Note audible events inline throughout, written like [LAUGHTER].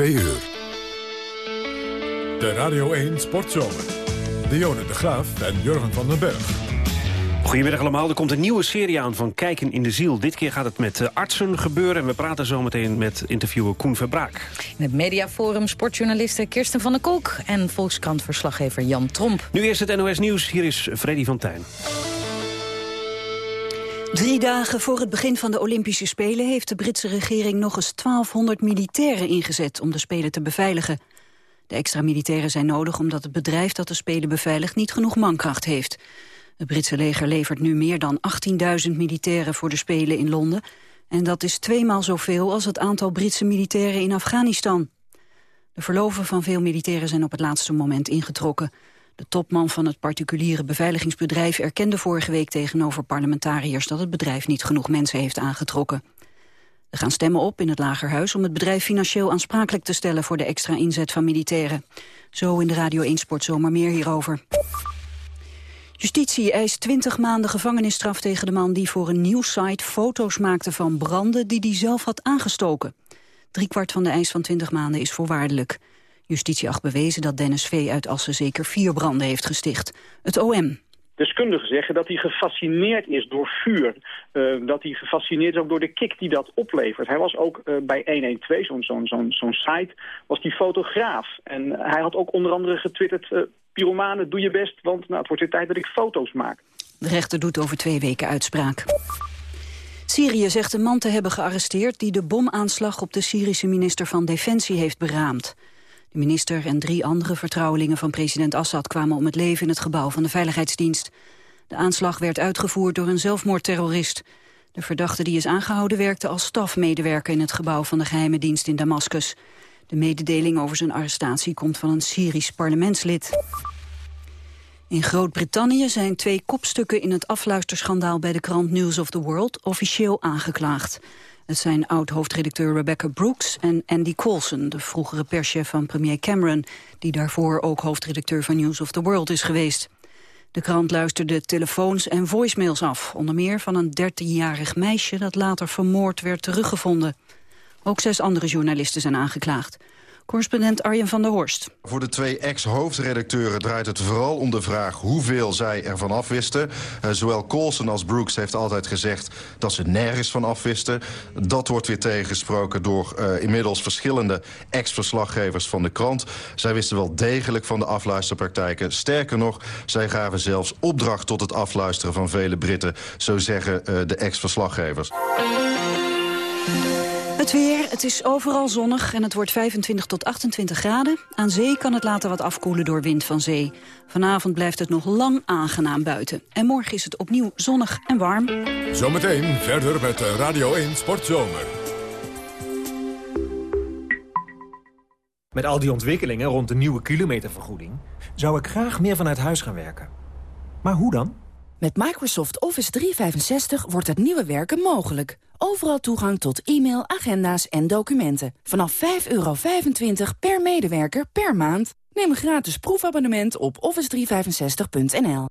2 uur. De Radio 1 Sportzomer. Dionne de Graaf en Jurgen van den Berg. Goedemiddag allemaal. Er komt een nieuwe serie aan van Kijken in de Ziel. Dit keer gaat het met eh, artsen gebeuren. En we praten zometeen met interviewer Koen Verbraak. In het mediaforum sportjournalisten Kirsten van der Kolk... en Volkskrant-verslaggever Jan Tromp. Nu eerst het NOS Nieuws. Hier is Freddy van Tijn. Drie dagen voor het begin van de Olympische Spelen... heeft de Britse regering nog eens 1200 militairen ingezet... om de Spelen te beveiligen. De extra militairen zijn nodig omdat het bedrijf dat de Spelen beveiligt... niet genoeg mankracht heeft. Het Britse leger levert nu meer dan 18.000 militairen voor de Spelen in Londen. En dat is tweemaal zoveel als het aantal Britse militairen in Afghanistan. De verloven van veel militairen zijn op het laatste moment ingetrokken. De topman van het particuliere beveiligingsbedrijf erkende vorige week tegenover parlementariërs dat het bedrijf niet genoeg mensen heeft aangetrokken. Er gaan stemmen op in het Lagerhuis om het bedrijf financieel aansprakelijk te stellen voor de extra inzet van militairen. Zo in de Radio 1 Sportzomer meer hierover. Justitie eist 20 maanden gevangenisstraf tegen de man die voor een nieuwssite foto's maakte van branden die hij zelf had aangestoken. Driekwart van de eis van 20 maanden is voorwaardelijk. Justitie acht bewezen dat Dennis V. uit Assen zeker vier branden heeft gesticht. Het OM. Deskundigen zeggen dat hij gefascineerd is door vuur. Uh, dat hij gefascineerd is ook door de kick die dat oplevert. Hij was ook uh, bij 112, zo'n zo'n zo'n zo'n site, was die fotograaf. En hij had ook onder andere getwitterd... Uh, pyromanen, doe je best, want nou, het wordt weer tijd dat ik foto's maak. De rechter doet over twee weken uitspraak. Syrië zegt een man te hebben gearresteerd... die de bomaanslag op de Syrische minister van Defensie heeft beraamd. De minister en drie andere vertrouwelingen van president Assad... kwamen om het leven in het gebouw van de Veiligheidsdienst. De aanslag werd uitgevoerd door een zelfmoordterrorist. De verdachte die is aangehouden werkte als stafmedewerker... in het gebouw van de geheime dienst in Damascus. De mededeling over zijn arrestatie komt van een Syrisch parlementslid. In Groot-Brittannië zijn twee kopstukken in het afluisterschandaal bij de krant News of the World officieel aangeklaagd. Het zijn oud-hoofdredacteur Rebecca Brooks en Andy Coulson, de vroegere perschef van premier Cameron, die daarvoor ook hoofdredacteur van News of the World is geweest. De krant luisterde telefoons en voicemails af, onder meer van een 13-jarig meisje dat later vermoord werd teruggevonden. Ook zes andere journalisten zijn aangeklaagd. Correspondent Arjen van der Horst. Voor de twee ex-hoofdredacteuren draait het vooral om de vraag hoeveel zij ervan afwisten. Uh, zowel Colson als Brooks heeft altijd gezegd dat ze nergens van afwisten. Dat wordt weer tegengesproken door uh, inmiddels verschillende ex-verslaggevers van de krant. Zij wisten wel degelijk van de afluisterpraktijken. Sterker nog, zij gaven zelfs opdracht tot het afluisteren van vele Britten. Zo zeggen uh, de ex-verslaggevers. Het weer, het is overal zonnig en het wordt 25 tot 28 graden. Aan zee kan het later wat afkoelen door wind van zee. Vanavond blijft het nog lang aangenaam buiten. En morgen is het opnieuw zonnig en warm. Zometeen verder met Radio 1 Sportzomer. Met al die ontwikkelingen rond de nieuwe kilometervergoeding... zou ik graag meer vanuit huis gaan werken. Maar hoe dan? Met Microsoft Office 365 wordt het nieuwe werken mogelijk. Overal toegang tot e-mail, agenda's en documenten. Vanaf 5,25 per medewerker per maand. Neem een gratis proefabonnement op office365.nl.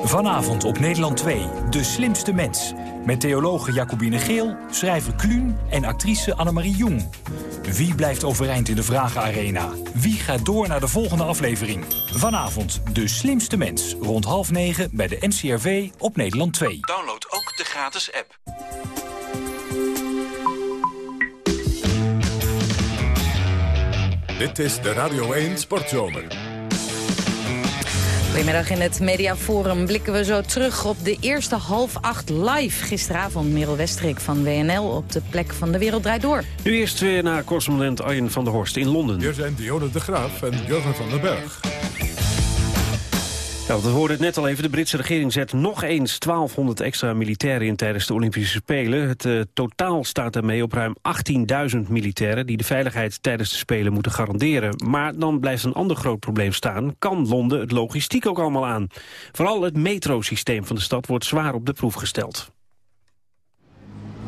Vanavond op Nederland 2, De Slimste Mens. Met theologe Jacobine Geel, schrijver Kluun en actrice Annemarie Jong. Wie blijft overeind in de Vragenarena? Wie gaat door naar de volgende aflevering? Vanavond De Slimste Mens. Rond half negen bij de NCRV op Nederland 2. Download ook de gratis app. Dit is de Radio 1 Sportzomer. Goedemiddag in het Mediaforum blikken we zo terug op de eerste half acht live. Gisteravond Merel Westrik van WNL op de plek van De Wereld Draait Door. Nu eerst weer naar correspondent Arjen van der Horst in Londen. Hier zijn Dionne de Graaf en Jurgen van den Berg. Ja, we hoorden het net al even. De Britse regering zet nog eens 1200 extra militairen in tijdens de Olympische Spelen. Het uh, totaal staat daarmee op ruim 18.000 militairen... die de veiligheid tijdens de Spelen moeten garanderen. Maar dan blijft een ander groot probleem staan. Kan Londen het logistiek ook allemaal aan? Vooral het metrosysteem van de stad wordt zwaar op de proef gesteld.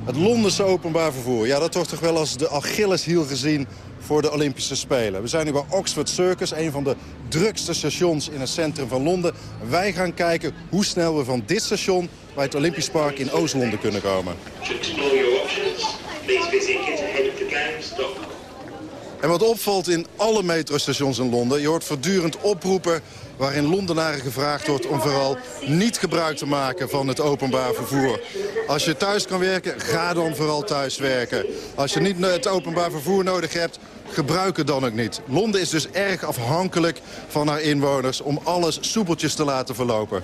Het Londense openbaar vervoer, ja, dat wordt toch wel als de Achilleshiel gezien voor de Olympische Spelen. We zijn nu bij Oxford Circus, een van de drukste stations in het centrum van Londen. Wij gaan kijken hoe snel we van dit station bij het Olympisch Park in Oost-Londen kunnen komen. En wat opvalt in alle metrostations in Londen... je hoort voortdurend oproepen waarin Londenaren gevraagd wordt... om vooral niet gebruik te maken van het openbaar vervoer. Als je thuis kan werken, ga dan vooral thuis werken. Als je niet het openbaar vervoer nodig hebt, gebruik het dan ook niet. Londen is dus erg afhankelijk van haar inwoners... om alles soepeltjes te laten verlopen.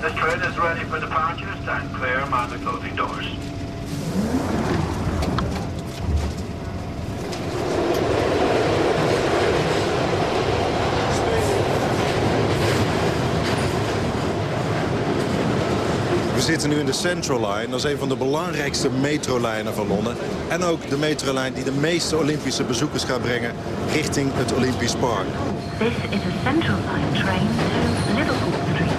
This train is ready for the closing doors. We zitten nu in de Central Line. Dat is een van de belangrijkste metrolijnen van Londen. En ook de metrolijn die de meeste Olympische bezoekers gaat brengen richting het Olympisch Park. This is a Central Line train to Liverpool Street.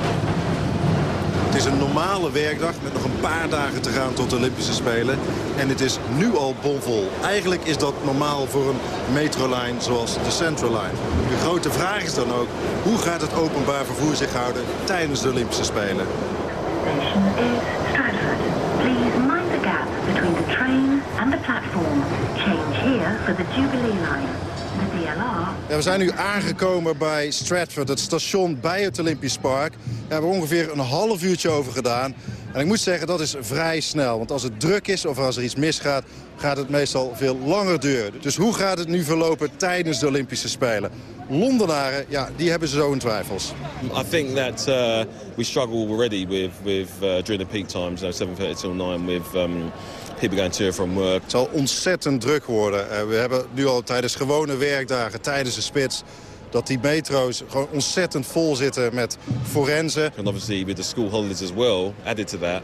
Het is een normale werkdag met nog een paar dagen te gaan tot de Olympische Spelen. En het is nu al bomvol. Eigenlijk is dat normaal voor een metrolijn zoals de Central Line. De grote vraag is dan ook, hoe gaat het openbaar vervoer zich houden tijdens de Olympische Spelen? Station is Stratford. Please mind the gap between the train and the platform. Change here for the Jubilee line. The Ja, we zijn nu aangekomen bij Stratford, het station bij het Olympisch Park. Daar hebben we ongeveer een half uurtje over gedaan. En ik moet zeggen, dat is vrij snel. Want als het druk is of als er iets misgaat, gaat het meestal veel langer duren. Dus hoe gaat het nu verlopen tijdens de Olympische Spelen? Londenaren, ja, die hebben zo hun twijfels. I think that uh, we struggle already with, with uh, during the peak times, you know, 7.30 till 9, with um, people going to from work. Het zal ontzettend druk worden. Eh, we hebben nu al tijdens gewone werkdagen, tijdens de spits... dat die metro's gewoon ontzettend vol zitten met forensen. And obviously with the school holidays as well, added to that,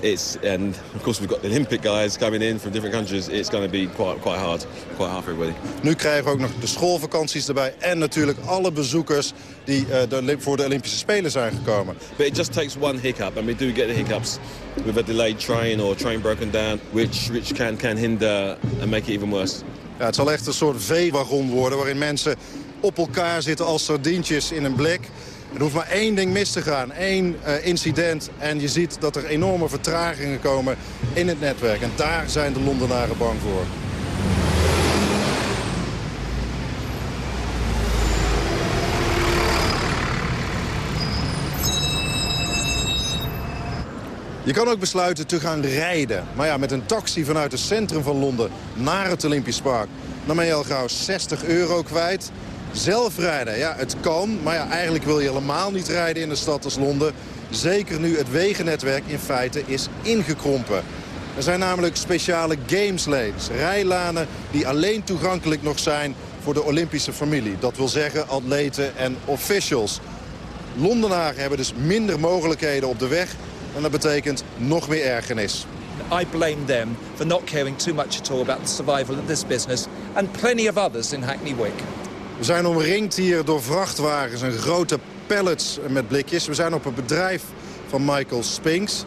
it's, and of course we've got the Olympic guys coming in from different countries, it's going to be quite, quite hard, quite hard for everybody. Nu krijgen we ook nog de schoolvakanties erbij... en natuurlijk alle bezoekers die de, voor de Olympische Spelen zijn gekomen. But it just takes one hiccup, and we do get the hiccups with a delayed train or train broken down, which, which can, can hinder and make it even worse. Ja, het zal echt een soort V-wagon worden... waarin mensen op elkaar zitten als sardientjes in een blik. Er hoeft maar één ding mis te gaan, één eh, incident... en je ziet dat er enorme vertragingen komen in het netwerk. En daar zijn de Londenaren bang voor. Je kan ook besluiten te gaan rijden. Maar ja, met een taxi vanuit het centrum van Londen naar het Olympisch Park... dan ben je al gauw 60 euro kwijt. Zelf rijden, ja, het kan. Maar ja, eigenlijk wil je helemaal niet rijden in een stad als Londen. Zeker nu het wegennetwerk in feite is ingekrompen. Er zijn namelijk speciale games lanes, rijlanen die alleen toegankelijk nog zijn voor de Olympische familie. Dat wil zeggen atleten en officials. Londenaren hebben dus minder mogelijkheden op de weg en dat betekent nog meer ergernis. I blame them for not caring too much at all about the survival of this business and plenty of others in Hackney Wick. We zijn omringd hier door vrachtwagens en grote pallets met blikjes. We zijn op het bedrijf van Michael Spinks.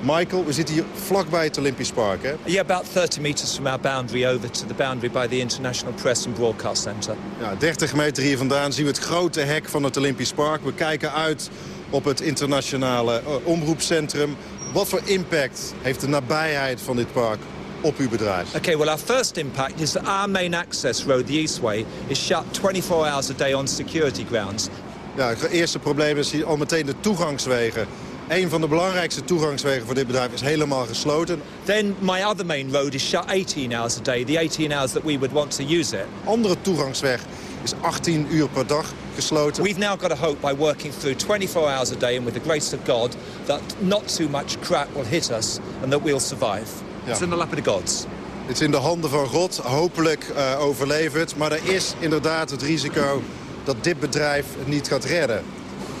Michael, we zitten hier vlakbij het Olympisch Park, hè? Yeah, about 30 meters from our boundary over to the boundary by the International Press and Broadcast Centre. Ja, 30 meter hier vandaan zien we het grote hek van het Olympisch Park. We kijken uit op het internationale uh, omroepcentrum. Wat voor impact heeft de nabijheid van dit park op uw bedrijf? Okay, well our first impact is that our main access road, the Eastway, is shut 24 hours a day on security grounds. Ja, het eerste probleem is hier al meteen de toegangswegen. Een van de belangrijkste toegangswegen voor dit bedrijf is helemaal gesloten. Then my other main road is shut 18 hours a day, the 18 hours that we would want to use it. Andere toegangsweg is 18 uur per dag gesloten. We've now got a hope by working through 24 hours a day and with the grace of God that not too much crap will hit us and that we'll survive. It's in the lap of the gods. Het is in de handen van God, hopelijk uh, overleven het. Maar er is inderdaad het risico dat dit bedrijf het niet gaat redden.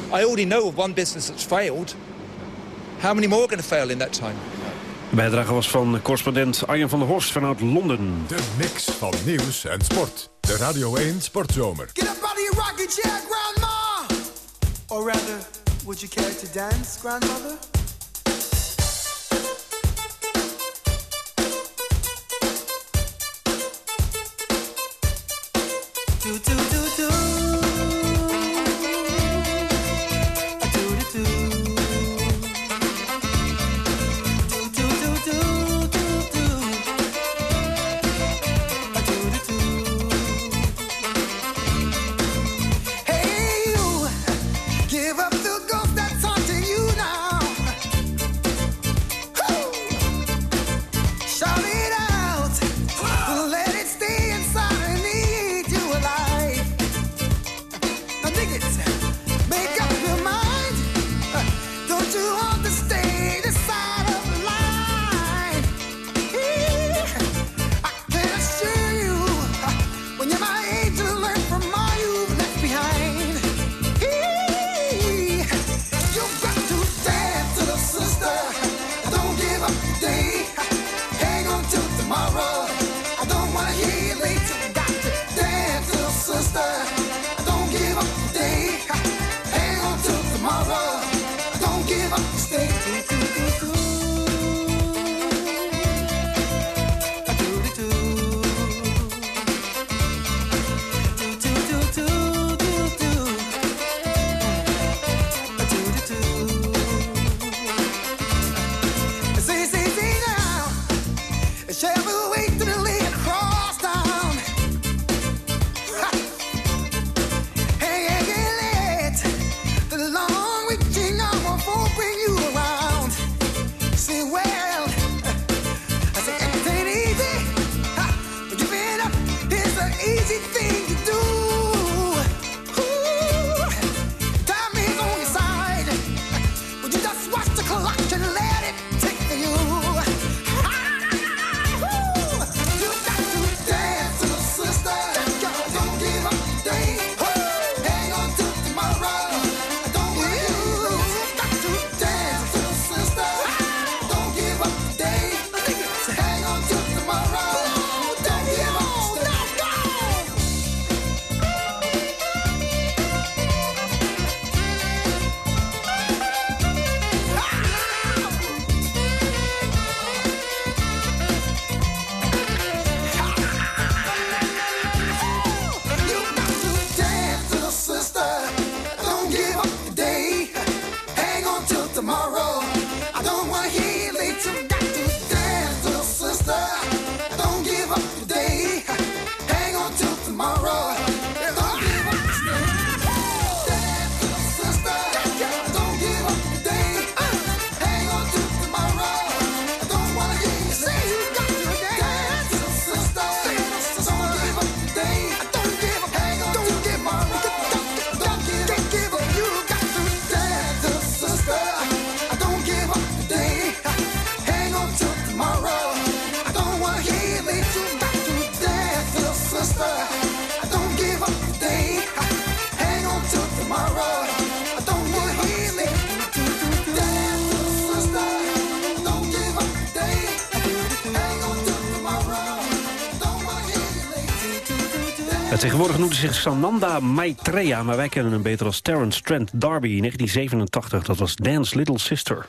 I already know of one business that's failed. How many more are going to fail in that time? De bijdrage was van correspondent Arjen van der Horst vanuit Londen. De mix van nieuws en sport. De Radio 1 Sportzomer. Get up out of your rocking chair, grandma! Or rather, would you care to dance, grandmother? Ja, tegenwoordig noemde zich Sananda Maitreya, maar wij kennen hem beter als Terence Trent D'Arby in 1987. Dat was Dan's Little Sister.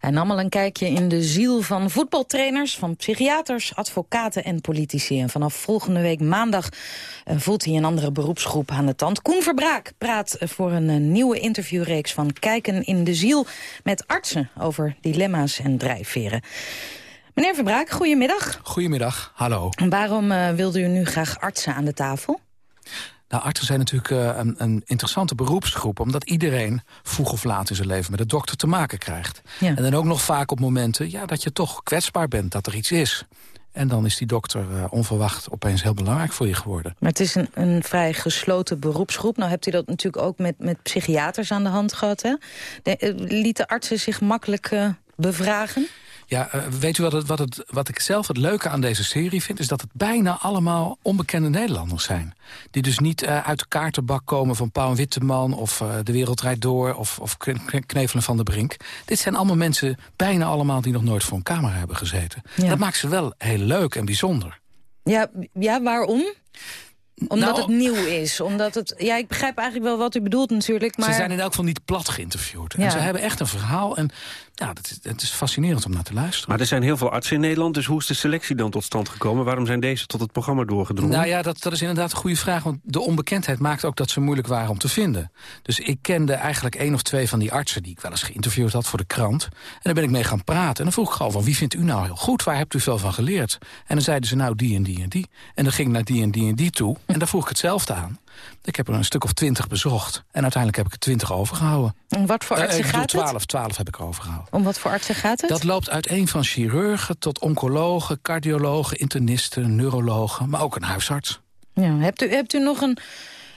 Hij nam al een kijkje in de ziel van voetbaltrainers, van psychiaters, advocaten en politici. En vanaf volgende week maandag eh, voelt hij een andere beroepsgroep aan de tand. Koen Verbraak praat voor een eh, nieuwe interviewreeks van Kijken in de ziel met artsen over dilemma's en drijfveren. Meneer Verbraak, goedemiddag. Goedemiddag, hallo. En Waarom eh, wilde u nu graag artsen aan de tafel? Nou, artsen zijn natuurlijk eh, een, een interessante beroepsgroep... omdat iedereen vroeg of laat in zijn leven met de dokter te maken krijgt. Ja. En dan ook nog vaak op momenten ja, dat je toch kwetsbaar bent, dat er iets is. En dan is die dokter eh, onverwacht opeens heel belangrijk voor je geworden. Maar het is een, een vrij gesloten beroepsgroep. Nou hebt u dat natuurlijk ook met, met psychiaters aan de hand gehad. Hè? De, eh, lieten artsen zich makkelijk bevragen? Ja, eh, weet u wat, het, wat, het, wat ik zelf het leuke aan deze serie vind... is dat het bijna allemaal onbekende Nederlanders zijn. Die dus niet eh, uit de kaartenbak komen van Pauw en Witteman... of eh, De Wereld Rijd Door of, of Kne- Kne- Knevelen van de Brink. Dit zijn allemaal mensen, bijna allemaal... die nog nooit voor een camera hebben gezeten. Ja. Dat maakt ze wel heel leuk en bijzonder. Ja, ja waarom? Omdat Nou- het nieuw is. Omdat het, ja, ik begrijp eigenlijk wel wat u bedoelt natuurlijk. Maar Ze zijn in elk geval niet plat geïnterviewd. Ja. En ze hebben echt een verhaal. En ja, dat is, het is fascinerend om naar te luisteren. Maar er zijn heel veel artsen in Nederland, dus hoe is de selectie dan tot stand gekomen? Waarom zijn deze tot het programma doorgedrongen? Nou ja, dat, dat is inderdaad een goede vraag. Want de onbekendheid maakt ook dat ze moeilijk waren om te vinden. Dus ik kende eigenlijk één of twee van die artsen... die ik wel eens geïnterviewd had voor de krant. En daar ben ik mee gaan praten. En dan vroeg ik gewoon van wie vindt u nou heel goed? Waar hebt u veel van geleerd? En dan zeiden ze nou die en die en die. En dan ging ik naar die en die en die toe. En daar vroeg ik hetzelfde aan. Ik heb er een stuk of twintig bezocht. En uiteindelijk heb ik er twintig overgehouden. om wat voor Eh, artsen ik bedoel, gaat het? twaalf, twaalf heb ik er Om wat voor artsen gaat het? Dat loopt uiteen van chirurgen tot oncologen, cardiologen, internisten, neurologen, maar ook een huisarts. Ja, hebt, u, hebt u nog een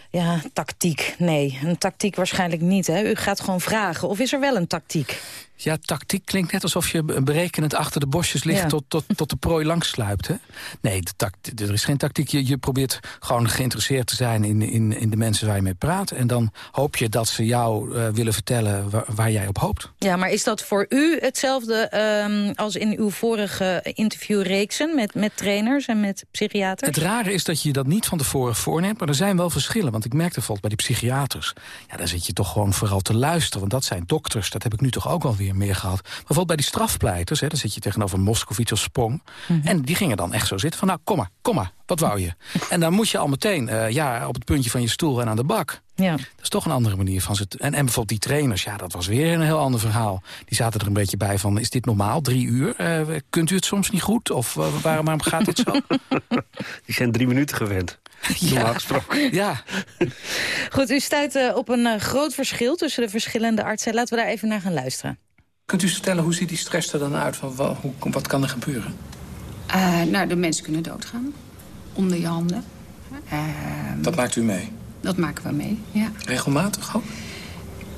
ja, tactiek? Nee, een tactiek waarschijnlijk niet. Hè? U gaat gewoon vragen. Of is er wel een tactiek? Ja, tactiek klinkt net alsof je be- berekenend achter de bosjes ligt Ja. tot, tot, tot de prooi langsluipt. Hè? Nee, de er is geen tactiek. Je, je probeert gewoon geïnteresseerd te zijn in, in, in de mensen waar je mee praat. En dan hoop je dat ze jou eh, willen vertellen waar, waar jij op hoopt. Ja, maar is dat voor u hetzelfde ehm, als in uw vorige interviewreeksen... met, met trainers en met psychiaters? Het rare is dat je dat niet van tevoren voorneemt, maar er zijn wel verschillen. Want ik merkte bijvoorbeeld bij die psychiaters, ja, daar zit je toch gewoon vooral te luisteren. Want dat zijn dokters, dat heb ik nu toch ook wel weer. meer, gehad. Maar bijvoorbeeld bij die strafpleiters, hè, dan zit je tegenover Moskovits of Spong. En die gingen dan echt zo zitten van, nou, kom maar, kom maar, wat wou je? [LAUGHS] en dan moet je al meteen eh, ja, op het puntje van je stoel en aan de bak. Ja. Dat is toch een andere manier van ze. te- En, en bijvoorbeeld die trainers, ja, dat was weer een heel ander verhaal. Die zaten er een beetje bij van, is dit normaal, drie uur? Eh, kunt u het soms niet goed? Of eh, waarom, waarom gaat dit zo? [LAUGHS] Die zijn drie minuten gewend. [LAUGHS] Normaal gesproken. Ja. Goed, u stuit op een groot verschil tussen de verschillende artsen. Laten we daar even naar gaan luisteren. Kunt u vertellen, hoe ziet die stress er dan uit? Van, wa- hoe, wat kan er gebeuren? Eh, nou, de mensen kunnen doodgaan. Onder je handen. Ehm, Dat maakt u mee? dat maken we mee, ja. Regelmatig ook?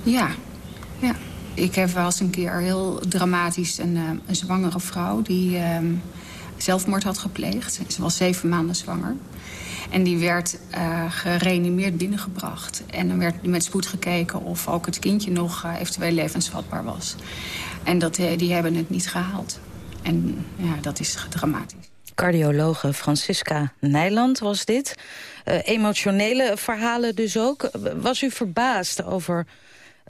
Ja, ja. Ik heb wel eens een keer heel dramatisch een, eh, een zwangere vrouw... die ehm, zelfmoord had gepleegd. Ze was zeven maanden zwanger. En die werd eh, gereanimeerd binnengebracht. En dan werd met spoed gekeken of ook het kindje nog eh, eventueel levensvatbaar was. En dat, eh, die hebben het niet gehaald. En ja, dat is dramatisch. Cardiologe Francisca Nijland was dit. Eh, emotionele verhalen dus ook. Was u verbaasd over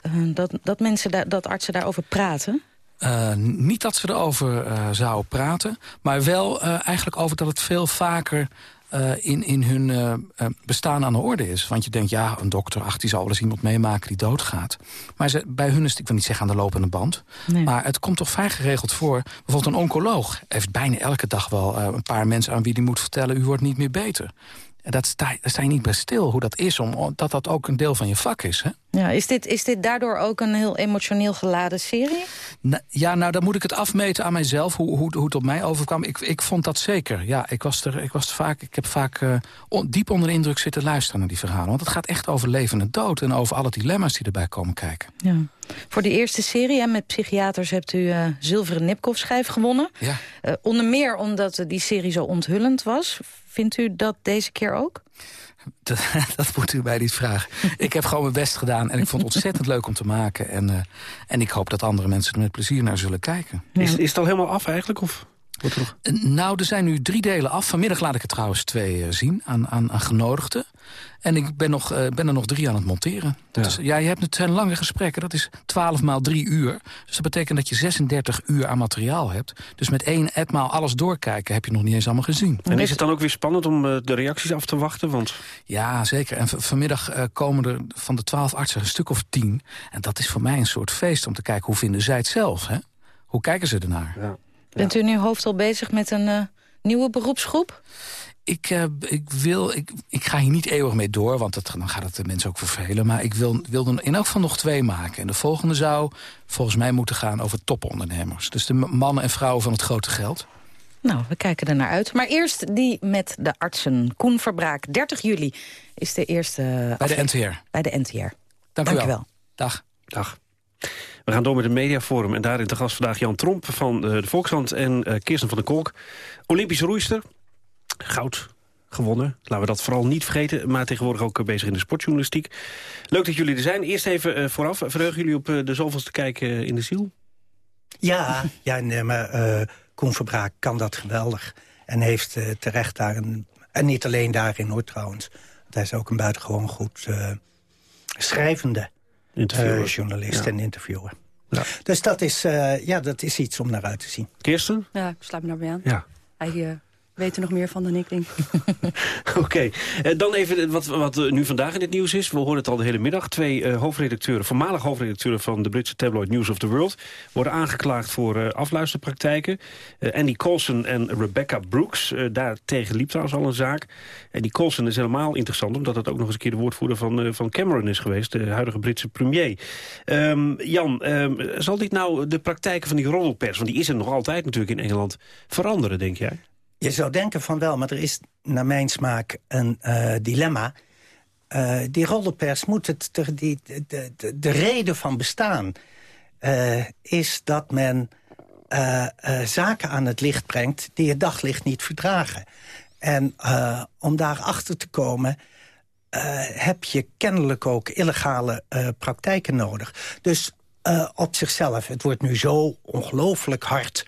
eh, dat, dat, mensen daar, dat artsen daarover praten? Eh, niet dat ze erover eh zouden praten, maar wel eh, eigenlijk over dat het veel vaker eh, in, in hun eh, eh, bestaan aan de orde is. Want je denkt, ja, een dokter, ach, die zal wel eens iemand meemaken die doodgaat. Maar ze, bij hun is het, ik wil niet zeggen aan de lopende band, Nee. maar het komt toch vrij geregeld voor. Bijvoorbeeld een oncoloog heeft bijna elke dag wel een paar mensen aan wie die moet vertellen, u wordt niet meer beter. En dat sta, daar sta je niet bij stil, hoe dat is, omdat dat ook een deel van je vak is, hè? Ja, is, dit, is dit daardoor ook een heel emotioneel geladen serie? Na- Ja, nou, dan moet ik het afmeten aan mijzelf, hoe, hoe, hoe het op mij overkwam. Ik, ik vond dat zeker. Ja, ik, was er, ik, was er vaak, ik heb vaak eh, on- diep onder de indruk zitten luisteren naar die verhalen. Want het gaat echt over leven en dood en over alle dilemma's die erbij komen kijken. Ja. Voor de eerste serie met psychiaters hebt u eh, zilveren Nipkoff-schijf gewonnen. Ja. Eh, onder meer omdat die serie zo onthullend was. Vindt u dat deze keer ook? [LAUGHS] Dat, dat moet u mij niet vragen. ik heb gewoon mijn best gedaan en ik vond het ontzettend leuk om te maken. En, eh, en ik hoop dat andere mensen er met plezier naar zullen kijken. Is, is het al helemaal af eigenlijk? Of wordt er nog... Eh, Nou, er zijn nu drie delen af. Vanmiddag laat ik er trouwens twee eh, zien aan, aan, aan genodigden. En ik ben, nog, eh, ben er nog drie aan het monteren. Dat Ja. Is, ja, je hebt het zijn lange gesprekken. Dat is 12 maal 3 uur. Dus dat betekent dat je 36 uur aan materiaal hebt. Dus met één etmaal alles doorkijken heb je nog niet eens allemaal gezien. En is het dan ook weer spannend om eh, de reacties af te wachten? Want Ja, zeker. En vanmiddag eh, komen er van de twaalf artsen een stuk of tien. En dat is voor mij een soort feest om te kijken hoe vinden zij het zelf. Hè? Hoe kijken ze ernaar? Ja. Bent u nu hoofd al bezig met een eh, nieuwe beroepsgroep? Ik, eh, ik, wil, ik, ik ga hier niet eeuwig mee door, want dat, dan gaat het de mensen ook vervelen. Maar ik wil, wil er in elk geval nog twee maken. En de volgende zou volgens mij moeten gaan over topondernemers. Dus de mannen en vrouwen van het grote geld. Nou, we kijken er naar uit. Maar eerst die met de artsen. Koen Verbraak, 30 juli is de eerste... Bij de. NTR. Bij de NTR. Dank, u u wel. wel. Dag. Dag. We gaan door met het mediaforum. En daarin te gast vandaag Jan Tromp van eh, de Volkshand en eh, Kirsten van der Kolk. Olympische roeister. Goud gewonnen. Laten we dat vooral niet vergeten. Maar tegenwoordig ook eh, bezig in de sportjournalistiek. Leuk dat jullie er zijn. Eerst even eh, vooraf. Verheugen jullie op eh, de zoveelste kijken eh, in de ziel? Ja, ja nee, maar eh Koen Verbraak kan dat geweldig. En heeft terecht daar een... En niet alleen daarin hoor trouwens. Want hij is ook een buitengewoon goed eh, schrijvende Interviewer. journalist Ja. en interviewer. Ja. Dus dat is, eh, ja, dat is iets om naar uit te zien. Kirsten? Ja, ik sluit me daarbij aan. Ja. Hij weet er nog meer van dan ik, denk. [LAUGHS] Oké, Eh, dan even wat, wat eh, nu vandaag in het nieuws is. We horen het al de hele middag. Twee eh, hoofdredacteuren, voormalig hoofdredacteuren van de Britse tabloid News of the World... worden aangeklaagd voor eh, afluisterpraktijken. Eh, Andy Coulson en Rebecca Brooks. Eh, daartegen liep trouwens al een zaak. En die Coulson is helemaal interessant... omdat het ook nog eens een keer de woordvoerder van, eh, van Cameron is geweest... de huidige Britse premier. Ehm, Jan, ehm, zal dit nou de praktijken van die roddelpers... want die is er nog altijd natuurlijk in Engeland... veranderen, denk jij? Je zou denken van wel, maar er is naar mijn smaak een eh, dilemma. Eh, die roddelpers moet het... Die, de, de, de reden van bestaan eh, is dat men zaken aan het licht brengt... die het daglicht niet verdragen. En om daarachter te komen... heb je kennelijk ook illegale praktijken nodig. Dus op zichzelf, het wordt nu zo ongelooflijk hard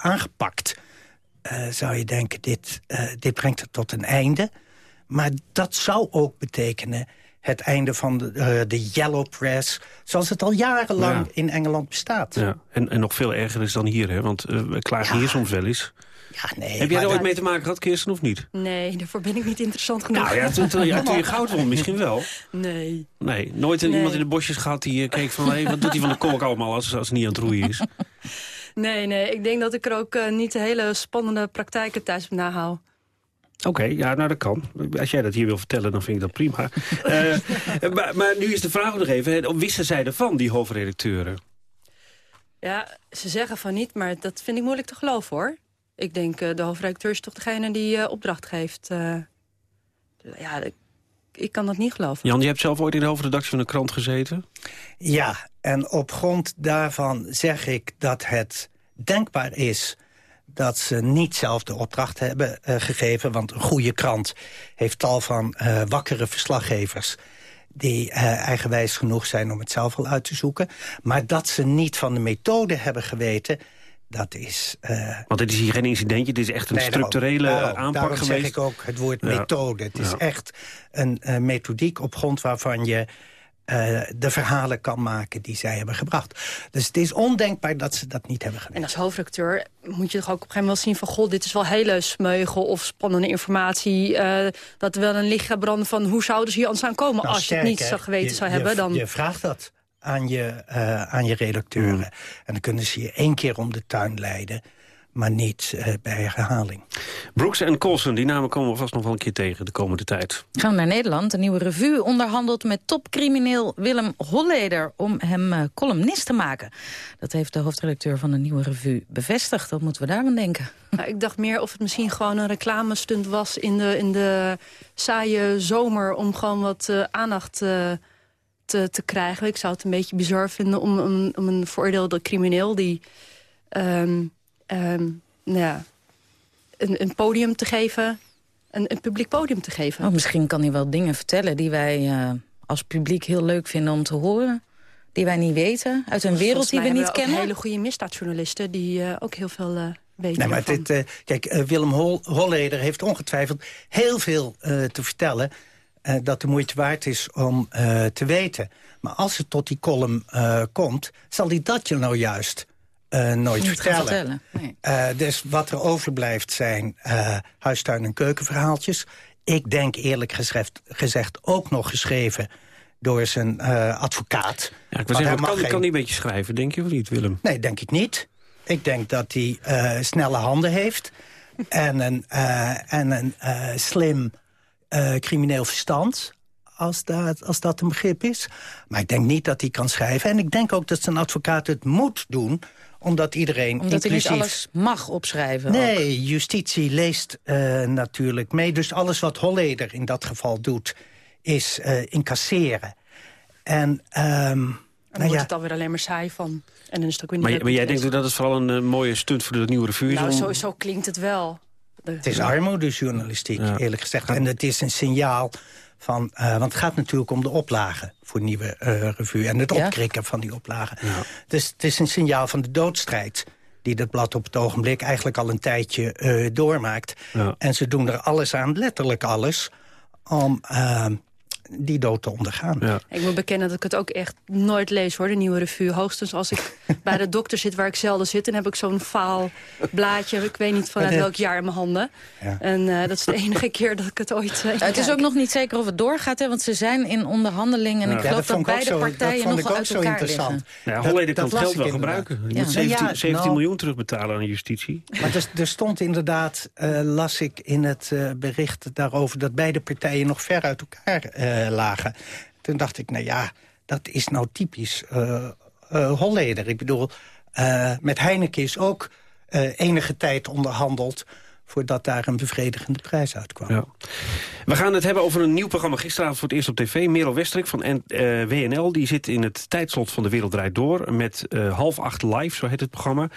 aangepakt... Eh, zou je denken, dit, eh, dit brengt het tot een einde. Maar dat zou ook betekenen Het einde van de, eh, de yellow press. Zoals het al jarenlang Ja. in Engeland bestaat. Ja, en, en nog veel erger is dan hier, hè? Want eh, we klagen hier soms wel eens. Ja, nee. Heb jij er ooit dat- mee te maken gehad, Kirsten, of niet? Nee, daarvoor ben ik niet interessant genoeg. Nou ja, toen, toen, ja, toen je goud won, misschien wel. Nee. Nee, nooit Nee. iemand in de bosjes gehad die keek van... Wat doet hij van de kolk allemaal als, als hij niet aan het roeien is? Nee, nee. Ik denk dat ik er ook eh, niet de hele spannende praktijken thuis op nahoud. Oké, ja, nou dat kan. Als jij dat hier wil vertellen, dan vind ik dat prima. [LAUGHS] Eh, maar, maar nu is de vraag nog even, wisten zij ervan, die hoofdredacteuren? Ja, ze zeggen van niet, maar dat vind ik moeilijk te geloven, hoor. Ik denk, eh, de hoofdredacteur is toch degene die eh, opdracht geeft. eh. ja, ik, ik kan dat niet geloven. Jan, je hebt zelf ooit in de hoofdredactie van een krant gezeten? Ja, en op grond daarvan zeg ik dat het denkbaar is dat ze niet zelf de opdracht hebben eh, gegeven. Want een goede krant heeft tal van eh, wakkere verslaggevers die eh, eigenwijs genoeg zijn om het zelf al uit te zoeken. Maar dat ze niet van de methode hebben geweten, dat is... Want dit is hier geen incidentje, dit is echt een Nee, daarom. structurele Daarom- aanpak daarom geweest. zeg ik ook het woord Ja. methode. Het is echt een methodiek op grond waarvan je eh, de verhalen kan maken die zij hebben gebracht. Dus het is ondenkbaar dat ze dat niet hebben gedaan. En als hoofdredacteur moet je toch ook op een gegeven moment wel zien van... god, dit is wel hele smeuige of spannende informatie. eh, dat er wel een licht gaat branden van hoe zouden ze hier anders aan komen... Nou, als je het niet sterker, zo geweten je- zou je- hebben. Dan... Je vraagt dat aan je, eh, aan je redacteuren. En dan kunnen ze je één keer om de tuin leiden, maar niet eh, bij herhaling. Brooks en Colson, die namen komen we vast nog wel een keer tegen de komende tijd. Gaan we naar Nederland. De nieuwe revue onderhandelt met topcrimineel Willem Holleder... om hem eh, columnist te maken. Dat heeft de hoofdredacteur van de nieuwe revue bevestigd. Wat moeten we daarvan denken? Nou, ik dacht meer of het misschien gewoon een reclamestunt was in de, in de saaie zomer... om gewoon wat eh, aandacht eh, te, te krijgen. Ik zou het een beetje bizar vinden om, om, om een veroordeelde crimineel... die ehm, ehm, nou ja, een, een podium te geven, een, een publiek podium te geven. Oh, misschien kan hij wel dingen vertellen die wij eh, als publiek heel leuk vinden om te horen. Die wij niet weten, uit een wereld die we niet hebben kennen. ook hele goede misdaadjournalisten... die eh, ook heel veel eh, weten Nee, maar dit, eh, kijk, Willem Hol Holleder heeft ongetwijfeld heel veel eh, te vertellen... eh, dat de moeite waard is om eh, te weten. Maar als het tot die column eh, komt, zal hij dat je nou juist eh, nooit vertellen. vertellen. Nee. Eh, dus wat er overblijft zijn eh, huistuin- en keukenverhaaltjes. Ik denk eerlijk gezegd, gezegd ook nog geschreven door zijn eh, advocaat. Ja, ik wil zeggen, kan, geen- kan een beetje schrijven, denk je of niet, Willem? Nee, denk ik niet. Ik denk dat hij eh, snelle handen heeft. en een, eh, en een eh, slim eh, crimineel verstand. Als dat, als dat een begrip is. Maar ik denk niet dat hij kan schrijven. En ik denk ook dat zijn advocaat het moet doen. Omdat iedereen Omdat hij niet inclusief... alles mag opschrijven. ook. Nee, justitie leest eh, natuurlijk mee. Dus alles wat Holleder in dat geval doet, is eh, incasseren. En, ehm, En dan nou wordt ja, het alweer alleen maar saai van. En dan is het ook weer niet Maar, jij denkt dat het vooral een eh, mooie stunt voor de nieuwe revue is? Nou, om- sowieso klinkt het wel. De- Het is armoedejournalistiek, Ja. eerlijk gezegd. En het is een signaal van... eh, want het gaat natuurlijk om de oplagen voor nieuwe eh, revue... en het Ja. opkrikken van die oplagen. Dus het is een signaal van de doodstrijd... die dat blad op het ogenblik eigenlijk al een tijdje eh, doormaakt. Ja. En ze doen er alles aan, letterlijk alles... om eh, die dood te ondergaan. Ja. Ik moet bekennen dat ik het ook echt nooit lees, hoor, de nieuwe revue. Hoogstens als ik [LAUGHS] bij de dokter zit, waar ik zelden zit... dan heb ik zo'n faal blaadje, ik weet niet vanuit welk jaar in mijn handen. Ja. En eh, dat is de [LAUGHS] enige keer dat ik het ooit... eh, Het is ook nog niet zeker of het doorgaat, hè, want ze zijn in onderhandeling. En Ja. ik Ja, geloof dat, beide zo- partijen dat vond nog ik ook uit zo elkaar interessant. liggen. Ja, Dat- Holleder kan het geld wel gebruiken. Je Ja. moet 17, Ja, 17 nou- miljoen terugbetalen aan justitie. Maar er, er stond inderdaad, eh, las ik in het eh, bericht daarover... dat beide partijen nog ver uit elkaar eh, lagen. Toen dacht ik, nou ja, dat is nou typisch eh eh, Holleder. Ik bedoel, eh, met Heineken is ook eh, enige tijd onderhandeld... voordat daar een bevredigende prijs uitkwam. Ja. We gaan het hebben over een nieuw programma. Gisteravond voor het eerst op tv. Merel Westrik van N- eh, WNL die zit in het tijdslot van De Wereld Draait Door... met eh, half acht live, zo heet het programma.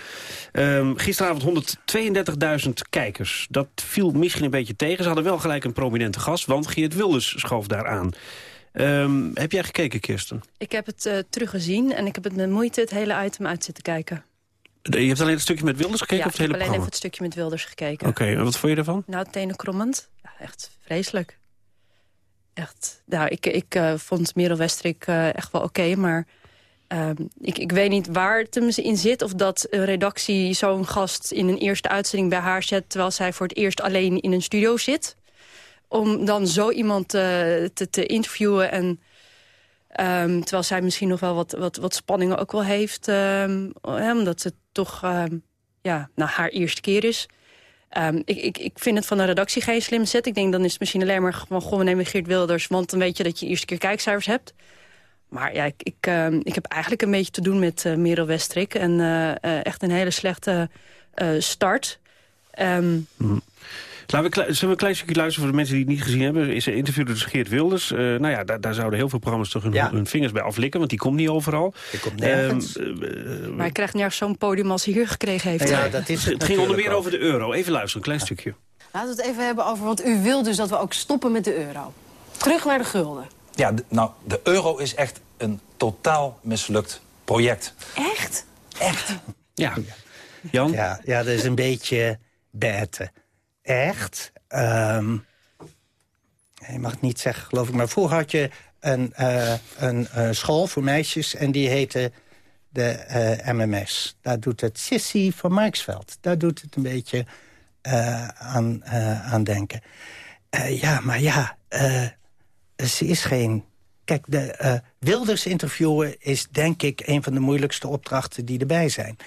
Ehm, gisteravond 132.000 kijkers. Dat viel misschien een beetje tegen. Ze hadden wel gelijk een prominente gast, want Geert Wilders schoof daar aan. Ehm, heb jij gekeken, Kirsten? Ik heb het eh, teruggezien en ik heb het met moeite het hele item uit zitten kijken. Je hebt alleen het stukje met Wilders gekeken ja, of het ik hele heb alleen programma? even het stukje met Wilders gekeken. Oké, en wat vond je ervan? Nou, tenenkrommend. Ja, echt vreselijk. echt... Nou, ik, ik eh, vond Merel Westrik eh, echt wel oké, maar... ehm, ik, ik weet niet waar het hem in zit. Of dat een redactie zo'n gast in een eerste uitzending bij haar zet... terwijl zij voor het eerst alleen in een studio zit. Om dan zo iemand eh, te, te interviewen. En, ehm, terwijl zij misschien nog wel wat, wat, wat spanningen ook wel heeft. ehm, omdat het toch ehm, ja, nou, haar eerste keer is. Ik, ik, ik vind het van de redactie geen slim zet. Ik denk dan is het misschien alleen maar gewoon... Goh, we nemen Geert Wilders, want dan weet je dat je eerste keer kijkcijfers hebt. Maar ja, ik, ik, ik heb eigenlijk een beetje te doen met eh Merel Westrik. En eh, eh, echt een hele slechte start. Ehm, Laten we, zullen we een klein stukje luisteren voor de mensen die het niet gezien hebben? Is een interview dus Geert Wilders. Eh, nou ja, daar, daar zouden heel veel programma's toch hun, hun vingers bij aflikken. Want die komt niet overal. Die komt nergens. maar hij krijgt nergens zo'n podium als hij hier gekregen heeft. Ja, dat is het ging onder meer over de euro. Even luisteren, een klein stukje. Laten we het even hebben over, want u wil dus dat we ook stoppen met de euro. Terug naar de gulden. Ja, nou, de euro is echt een totaal mislukt project. Echt? Echt. Ja. Jan? Ja, ja, dat is een beetje beten. Echt. Ehm, je mag het niet zeggen, geloof ik. Maar vroeger had je een, eh, een eh, school voor meisjes en die heette de eh, MMS. Daar doet het Sissy van Marksveld. Daar doet het een beetje aan, aan denken. Ja, maar ja, ze is geen... Kijk, de Wilders interviewen is denk ik een van de moeilijkste opdrachten die erbij zijn.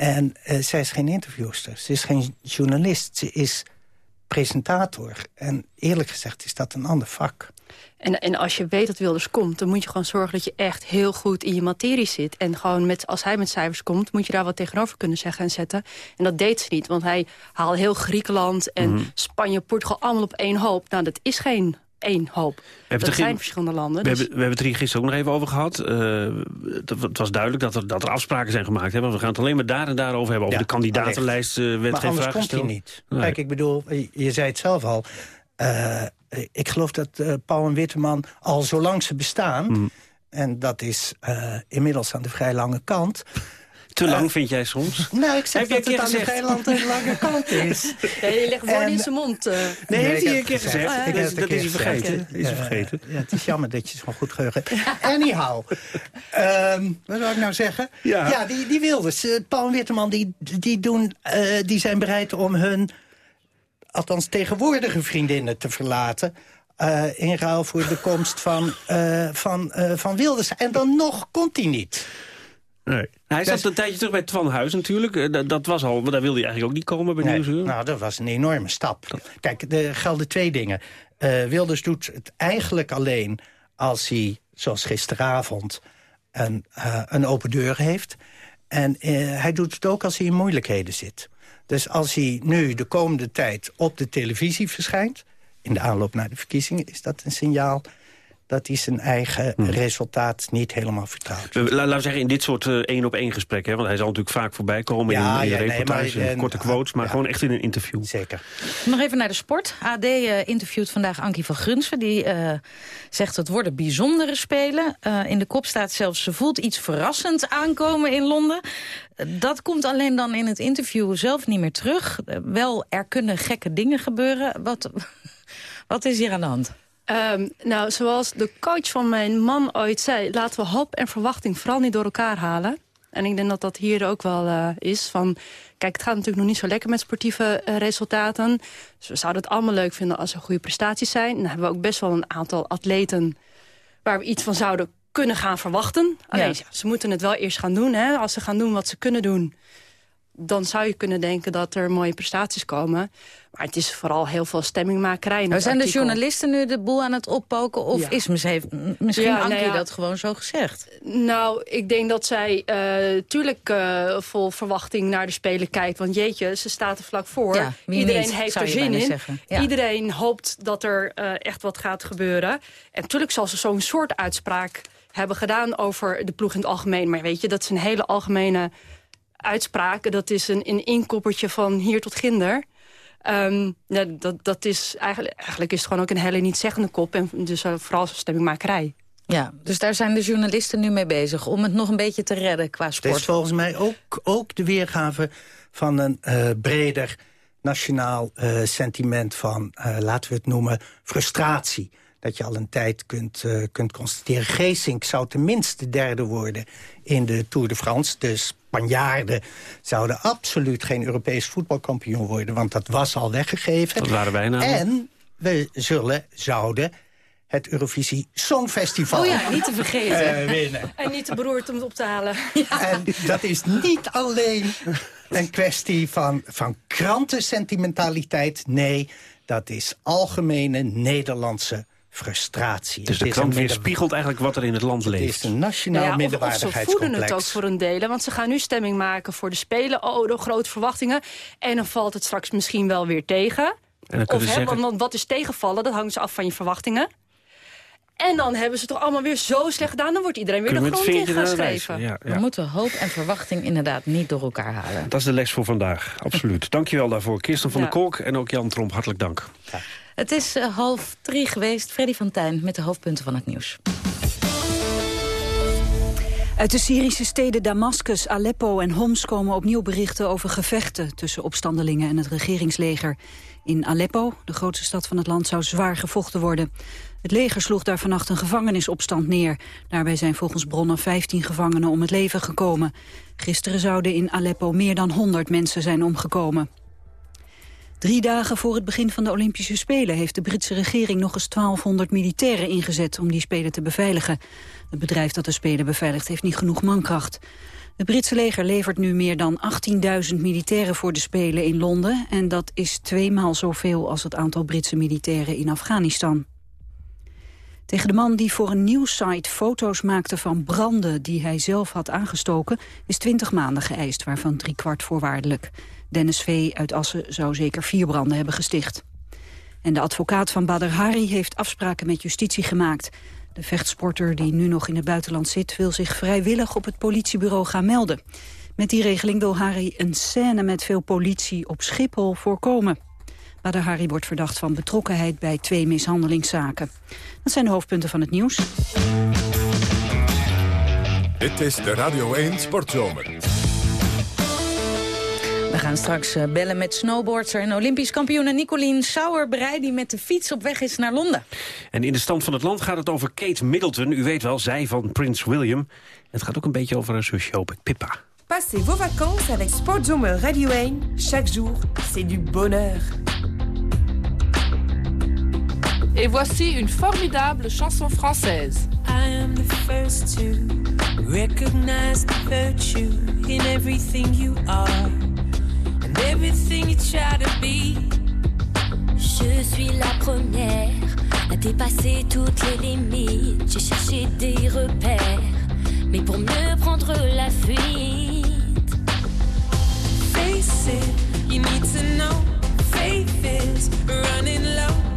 En eh, zij is geen interviewster, ze is geen journalist, ze is presentator. En eerlijk gezegd is dat een ander vak. En, en als je weet dat Wilders komt, dan moet je gewoon zorgen dat je echt heel goed in je materie zit. En gewoon met, als hij met cijfers komt, moet je daar wat tegenover kunnen zeggen en zetten. En dat deed ze niet, want hij haalde heel Griekenland en Mhm. Spanje, Portugal allemaal op één hoop. Nou, dat is geen één hoop. het Dat er zijn verschillende landen. We, dus- hebben, we hebben het er hier gisteren ook nog even over gehad. Eh, het, het was duidelijk dat er, dat er afspraken zijn gemaakt. Hè? Want we gaan het alleen maar daar en daarover hebben. Over Ja, de kandidatenlijst eh, werd maar geen anders vraag komt hij gesteld. niet. Nee. Kijk, ik bedoel, je, je zei het zelf al. eh, ik geloof dat eh, Paul en Witteman al zolang ze bestaan... Mhm. en dat is eh, inmiddels aan de vrij lange kant... Te lang vind jij soms? Nou, ik zeg Heb dat een het aan lang- aan de lange kant is. [LAUGHS] Ja, je legt woorden En- in zijn mond. eh. Nee, heeft hij heb een keer gezegd? Ja. Ik Dat heb is- het dat een is keer hij vergeten. Is hij Ja, vergeten. Ja, het is jammer dat je zo'n goed geheugen hebt. [LAUGHS] Anyhow, ehm, wat zou ik nou zeggen? Ja. die, die Wilders, eh, Paul en Witteman, die, die, doen, eh, die zijn bereid om hun... althans tegenwoordige vriendinnen te verlaten... eh, in ruil voor de komst van, eh, van, eh, van Wilders. En dan nog komt hij niet. Nee. Hij zat een tijdje terug bij Twan Huis natuurlijk. Eh, Dat, dat was al, maar daar wilde hij eigenlijk ook niet komen bij Nee, Nieuwsuur. nou, dat was een enorme stap. Kijk, er gelden twee dingen. Eh, Wilders doet het eigenlijk alleen als hij, zoals gisteravond, een, eh, een open deur heeft. En eh, hij doet het ook als hij in moeilijkheden zit. Dus als hij nu de komende tijd op de televisie verschijnt... in de aanloop naar de verkiezingen, is dat een signaal... dat hij zijn eigen resultaat niet helemaal vertrouwt. We- la- Laten we zeggen, in dit soort eh, één-op-één gesprekken... Hè, want hij zal natuurlijk vaak voorbij komen Ja, in, in ja, nee, maar, in en- korte quotes... maar gewoon echt in een interview. Zeker. Nog even naar de sport. AD eh, interviewt vandaag Ankie van Grunsven. Die eh, zegt het worden bijzondere spelen. Eh, in de kop staat zelfs, ze voelt iets verrassend aankomen in Londen. Eh, dat komt alleen dan in het interview zelf niet meer terug. Eh, wel, er kunnen gekke dingen gebeuren. Wat, [LAUGHS] wat is hier aan de hand? Ehm, nou, zoals de coach van mijn man ooit zei... laten we hoop en verwachting vooral niet door elkaar halen. En ik denk dat dat hier ook wel eh, is. Van, kijk, het gaat natuurlijk nog niet zo lekker met sportieve eh, resultaten. Dus we zouden het allemaal leuk vinden als er goede prestaties zijn. Dan hebben we ook best wel een aantal atleten... waar we iets van zouden kunnen gaan verwachten. Alleen, Ja. ja, ze moeten het wel eerst gaan doen. Hè? Als ze gaan doen wat ze kunnen doen dan zou je kunnen denken dat er mooie prestaties komen. Maar het is vooral heel veel stemmingmakerij in Nou, zijn de journalisten nu de boel aan het oppoken? Of Ja. is misschien, misschien Ja, Ankie nou ja. dat gewoon zo gezegd? Nou, ik denk dat zij eh tuurlijk eh, vol verwachting naar de Spelen kijkt. Want jeetje, ze staat er vlak voor. Ja, Iedereen niet, heeft er zin in. Iedereen hoopt dat er eh, echt wat gaat gebeuren. En natuurlijk zal ze zo'n soort uitspraak hebben gedaan over de ploeg in het algemeen. Maar weet je, dat is een hele algemene uitspraak. Dat is een, een inkoppertje van hier tot ginder. Ehm, ja, dat, dat is eigenlijk, eigenlijk is het gewoon ook een hele niet-zeggende kop. En dus uh, vooral stemmingmakerij. Ja, dus daar zijn de journalisten nu mee bezig... om het nog een beetje te redden qua Het sport. is volgens mij ook, ook de weergave van een uh, breder nationaal uh, sentiment van, uh, laten we het noemen, frustratie. dat je al een tijd kunt, eh, kunt constateren... Geesink zou tenminste derde worden in de Tour de France. De Spanjaarden zouden absoluut geen Europees voetbalkampioen worden... want dat was al weggegeven. Dat waren wij namelijk. En we zullen, zouden het Eurovisie Songfestival Oh ja, niet te vergeten. eh, winnen. [LAUGHS] En niet te beroerd om het op te halen. [LAUGHS] En dat is niet alleen een kwestie van, van krantensentimentaliteit. Nee, dat is algemene Nederlandse frustratie. Dus de krant weerspiegelt eigenlijk wat er in het land Het is leeft. een nationaal Nou ja, of, of ze voeden het ook voor een delen. Want ze gaan nu stemming maken voor de Spelen. Oh, de grote verwachtingen. En dan valt het straks misschien wel weer tegen. En dan Of kunnen ze hè, zeggen, want wat is tegenvallen? Dat hangt dus af van je verwachtingen. En dan hebben ze het toch allemaal weer zo slecht gedaan. Dan wordt iedereen weer kunnen de grond in. Ja, We moeten hoop en verwachting inderdaad niet door elkaar halen. Dat is de les voor vandaag, absoluut. [LAUGHS] Dankjewel daarvoor, Kirsten van Ja. der Kolk en ook Jan Tromp. Hartelijk dank. Het is eh, half drie geweest. Freddy van Tijn met de hoofdpunten van het nieuws. Uit de Syrische steden Damascus, Aleppo en Homs komen opnieuw berichten over gevechten tussen opstandelingen en het regeringsleger. In Aleppo, de grootste stad van het land, zou zwaar gevochten worden. Het leger sloeg daar vannacht een gevangenisopstand neer. Daarbij zijn volgens bronnen 15 gevangenen om het leven gekomen. Gisteren zouden in Aleppo meer dan 100 mensen zijn omgekomen. Drie dagen voor het begin van de Olympische Spelen... heeft de Britse regering nog eens 1200 militairen ingezet... om die Spelen te beveiligen. Het bedrijf dat de Spelen beveiligt heeft niet genoeg mankracht. Het Britse leger levert nu meer dan 18.000 militairen voor de Spelen in Londen... en dat is tweemaal zoveel als het aantal Britse militairen in Afghanistan. Tegen de man die voor een nieuwssite foto's maakte van branden die hij zelf had aangestoken, is 20 maanden geëist, waarvan drie kwart voorwaardelijk. Dennis V. uit Assen zou zeker vier branden hebben gesticht. En de advocaat van Badr Hari heeft afspraken met justitie gemaakt. De vechtsporter die nu nog in het buitenland zit... wil zich vrijwillig op het politiebureau gaan melden. Met die regeling wil Hari een scène met veel politie op Schiphol voorkomen. Badr Hari wordt verdacht van betrokkenheid bij twee mishandelingszaken. Dat zijn de hoofdpunten van het nieuws. Dit is de Radio 1 Sportzomer. We gaan straks eh, bellen met snowboardster en Olympisch kampioene Nicolien Sauerbrei... die met de fiets op weg is naar Londen. En in de stand van het land gaat het over Kate Middleton. U weet wel, zij van Prins William. Het gaat ook een beetje over haar zusje, hoop ik, Pippa. Passez vos vacances avec Sportzomer Radio 1. Chaque jour, c'est du bonheur. Et voici une formidable chanson française. I am the first to recognize the virtue in everything you are and everything you try to be. Je suis la première à dépasser toutes les limites. J'ai cherché des repères, mais pour mieux prendre la fuite. Face it, you need to know. Faith is running low.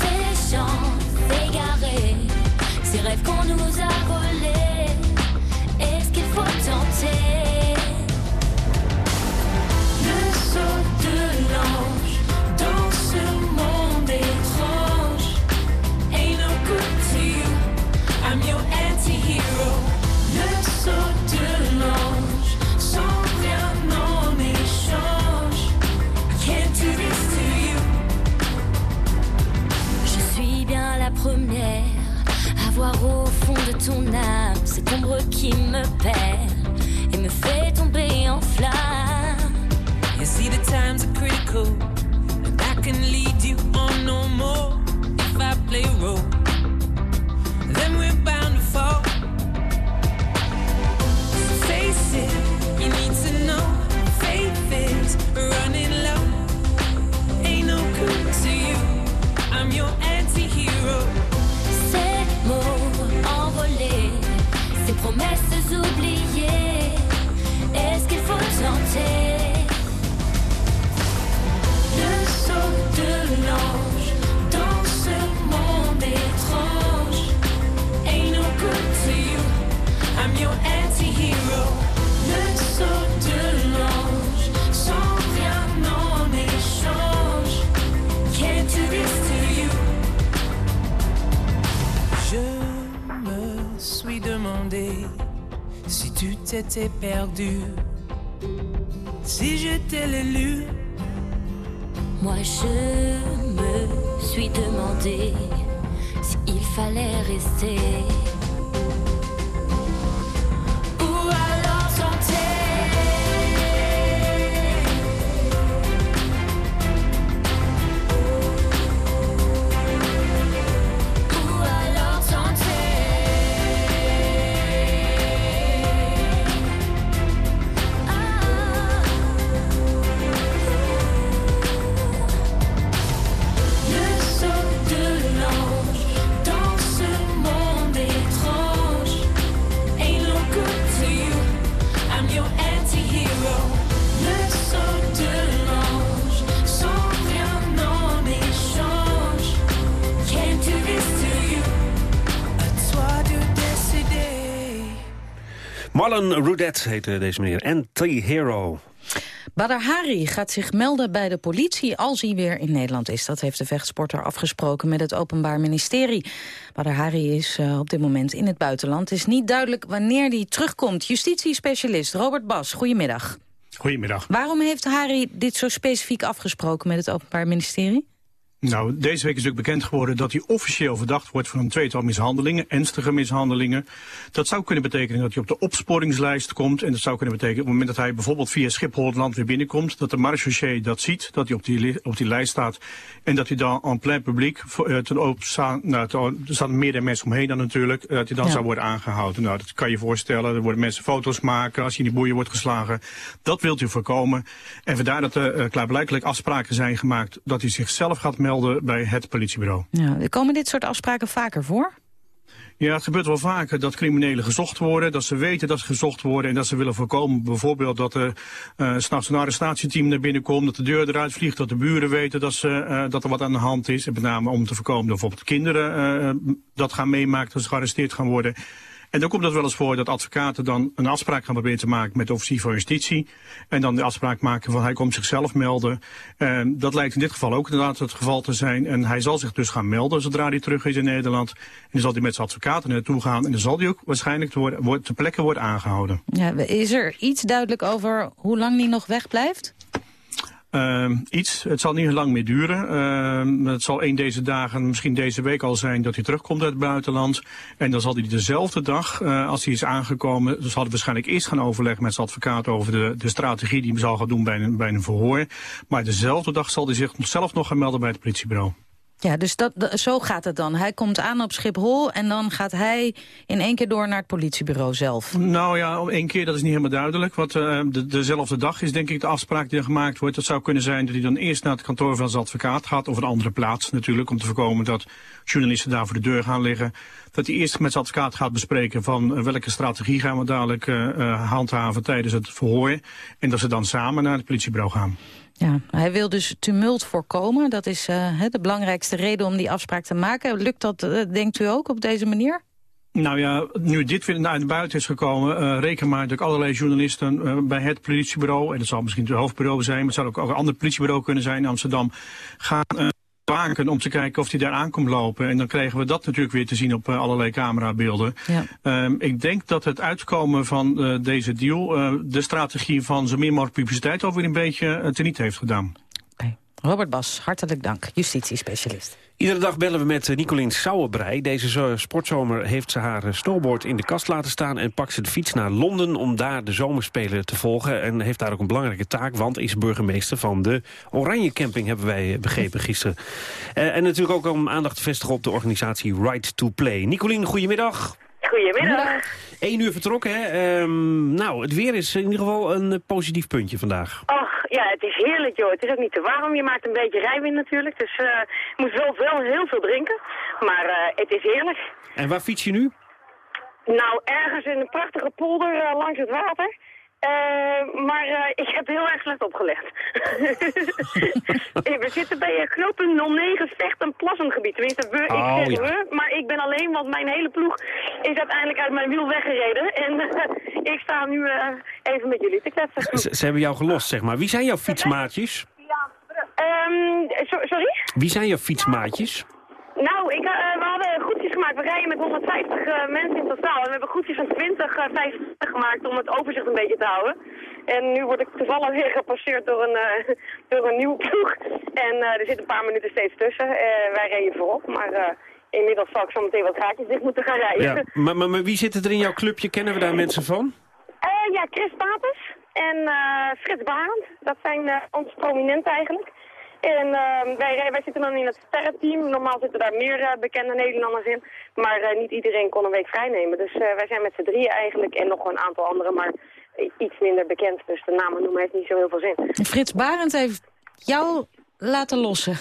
Ces chants égarés, ces rêves qu'on nous a volés. Times and I can lead you on no more if I play a role. Then we're bound to fall. Face it, you need to know. Faith is running low. Ain't no good to you. I'm your anti-hero. Ces mots envolés, ces promesses oubliées, si tu t'étais perdu. Si j'étais l'élu Moi je me suis demandé s'il fallait rester. Marlon Rudet heette deze meneer. Anti-hero. Badr Hari gaat zich melden bij de politie als hij weer in Nederland is. Dat heeft de vechtsporter afgesproken met het Openbaar Ministerie. Badr Hari is eh, op dit moment in het buitenland. Het is niet duidelijk wanneer hij terugkomt. Justitiespecialist Robert Bas, goedemiddag. Goedemiddag. Waarom heeft Hari dit zo specifiek afgesproken met het Openbaar Ministerie? Nou, deze week is ook bekend geworden dat hij officieel verdacht wordt van een tweetal mishandelingen, ernstige mishandelingen. Dat zou kunnen betekenen dat hij op de opsporingslijst komt. En dat zou kunnen betekenen op het moment dat hij bijvoorbeeld via Schiphol het land weer binnenkomt, dat de marechaussee dat ziet, dat hij op die, op die lijst staat. En dat hij dan en plein publiek, eh, ten open staan, nou, er staan meerdere mensen omheen dan natuurlijk, eh, dat hij dan Ja. zou worden aangehouden. Nou, dat kan je voorstellen. Er worden mensen foto's maken als hij in die boeien wordt geslagen. Dat wilt u voorkomen. En vandaar dat er eh, klaarblijkelijk afspraken zijn gemaakt dat hij zichzelf gaat melden bij het politiebureau. Ja, komen dit soort afspraken vaker voor? Ja, het gebeurt wel vaker dat criminelen gezocht worden, dat ze weten dat ze gezocht worden en dat ze willen voorkomen bijvoorbeeld dat er uh, s'nachts een arrestatieteam naar binnen komt, dat de deur eruit vliegt, dat de buren weten dat, ze, uh, dat er wat aan de hand is. En met name om te voorkomen dat bijvoorbeeld kinderen uh, dat gaan meemaken, dat ze gearresteerd gaan worden. En dan komt het wel eens voor dat advocaten dan een afspraak gaan proberen te maken met de officier van justitie. En dan de afspraak maken van hij komt zichzelf melden. En dat lijkt in dit geval ook inderdaad het geval te zijn. En hij zal zich dus gaan melden zodra hij terug is in Nederland. En dan zal hij met zijn advocaten naartoe gaan. En dan zal hij ook waarschijnlijk te, worden, ter plekke worden aangehouden. Ja, is er iets duidelijk over hoe lang die nog wegblijft? Uh, iets. Het zal niet lang meer duren. Uh, het zal een deze dagen, misschien deze week al zijn, dat hij terugkomt uit het buitenland. En dan zal hij dezelfde dag, uh, als hij is aangekomen, dus hij waarschijnlijk eerst gaan overleggen met zijn advocaat over de, de strategie die hij zal gaan doen bij een, bij een verhoor. Maar dezelfde dag zal hij zich zelf nog gaan melden bij het politiebureau. Ja, dus dat, dat, zo gaat het dan. Hij komt aan op Schiphol en dan gaat hij in één keer door naar het politiebureau zelf. Nou ja, om één keer, dat is niet helemaal duidelijk. Want uh, de, dezelfde dag is denk ik de afspraak die er gemaakt wordt. Het zou kunnen zijn dat hij dan eerst naar het kantoor van zijn advocaat gaat. Of een andere plaats natuurlijk, om te voorkomen dat journalisten daar voor de deur gaan liggen. Dat hij eerst met zijn advocaat gaat bespreken van uh, welke strategie gaan we dadelijk uh, handhaven tijdens het verhoor. En dat ze dan samen naar het politiebureau gaan. Ja, hij wil dus tumult voorkomen. Dat is uh, de belangrijkste reden om die afspraak te maken. Lukt dat, uh, denkt u ook, op deze manier? Nou ja, nu dit weer naar buiten is gekomen, uh, reken maar dat allerlei journalisten bij het politiebureau, en dat zal misschien het hoofdbureau zijn, maar het zou ook, een ander politiebureau kunnen zijn in Amsterdam, gaan waken om te kijken of hij daar aankomt lopen. En dan krijgen we dat natuurlijk weer te zien op uh, allerlei camerabeelden. Ja. Um, ik denk dat het uitkomen van uh, deze deal uh, de strategie van zo meer mogelijk publiciteit over een beetje uh, teniet heeft gedaan. Okay. Robert Bas, hartelijk dank, justitiespecialist. Iedere dag bellen we met Nicolien Sauerbrei. Deze sportzomer heeft ze haar snowboard in de kast laten staan... en pakt ze de fiets naar Londen om daar de zomerspelen te volgen. En heeft daar ook een belangrijke taak, want is burgemeester van de Oranje Camping... hebben wij begrepen gisteren. Uh, en natuurlijk ook om aandacht te vestigen op de organisatie Right to Play. Nicolien, goedemiddag. Goedemiddag. Eén uur vertrokken, hè? Um, nou, het weer is in ieder geval een positief puntje vandaag. Och, ja, het is heerlijk, joh. Het is ook niet te warm. Je maakt een beetje rijwind natuurlijk. Dus uh, je moet wel, wel heel veel drinken. Maar uh, het is heerlijk. En waar fiets je nu? Nou, ergens in een prachtige polder uh, langs het water. Uh, maar uh, ik heb heel erg slecht opgelegd. [LAUGHS] we zitten bij uh, knooppunt 09 Vecht en Plassengebied. Tenminste, we, oh, ik zeg ja. we, maar ik ben alleen, want mijn hele ploeg is uiteindelijk uit mijn wiel weggereden. En ik sta nu even met jullie te kletsen. Ze, ze, hebben jou gelost, zeg maar. Wie zijn jouw fietsmaatjes? Um, so, sorry? Wie zijn jouw fietsmaatjes? Nou, ik, uh, we hadden groepjes gemaakt. We rijden met 150 uh, mensen in totaal. En we hebben groepjes van 20, uh, 25 gemaakt om het overzicht een beetje te houden. En nu word ik toevallig weer gepasseerd door een, eh, door een nieuwe ploeg. En eh, er zit een paar minuten steeds tussen. Eh, wij reden voorop, maar eh, inmiddels zal ik zo meteen wat gaatjes dicht moeten gaan rijden. Ja, maar, maar, maar wie zit er in jouw clubje? Kennen we daar mensen van? Eh, ja, Chris Papers en eh, Frits Barend. Dat zijn eh, ons prominenten eigenlijk. En eh, wij, wij zitten dan in het sterrenteam. Normaal zitten daar meer eh, bekende Nederlanders in. Maar eh, niet iedereen kon een week vrijnemen. Dus eh, wij zijn met z'n drieën eigenlijk. En nog een aantal anderen, maar iets minder bekend. Dus de namen noemen heeft niet zo heel veel zin. Frits Barend heeft jou laten lossen.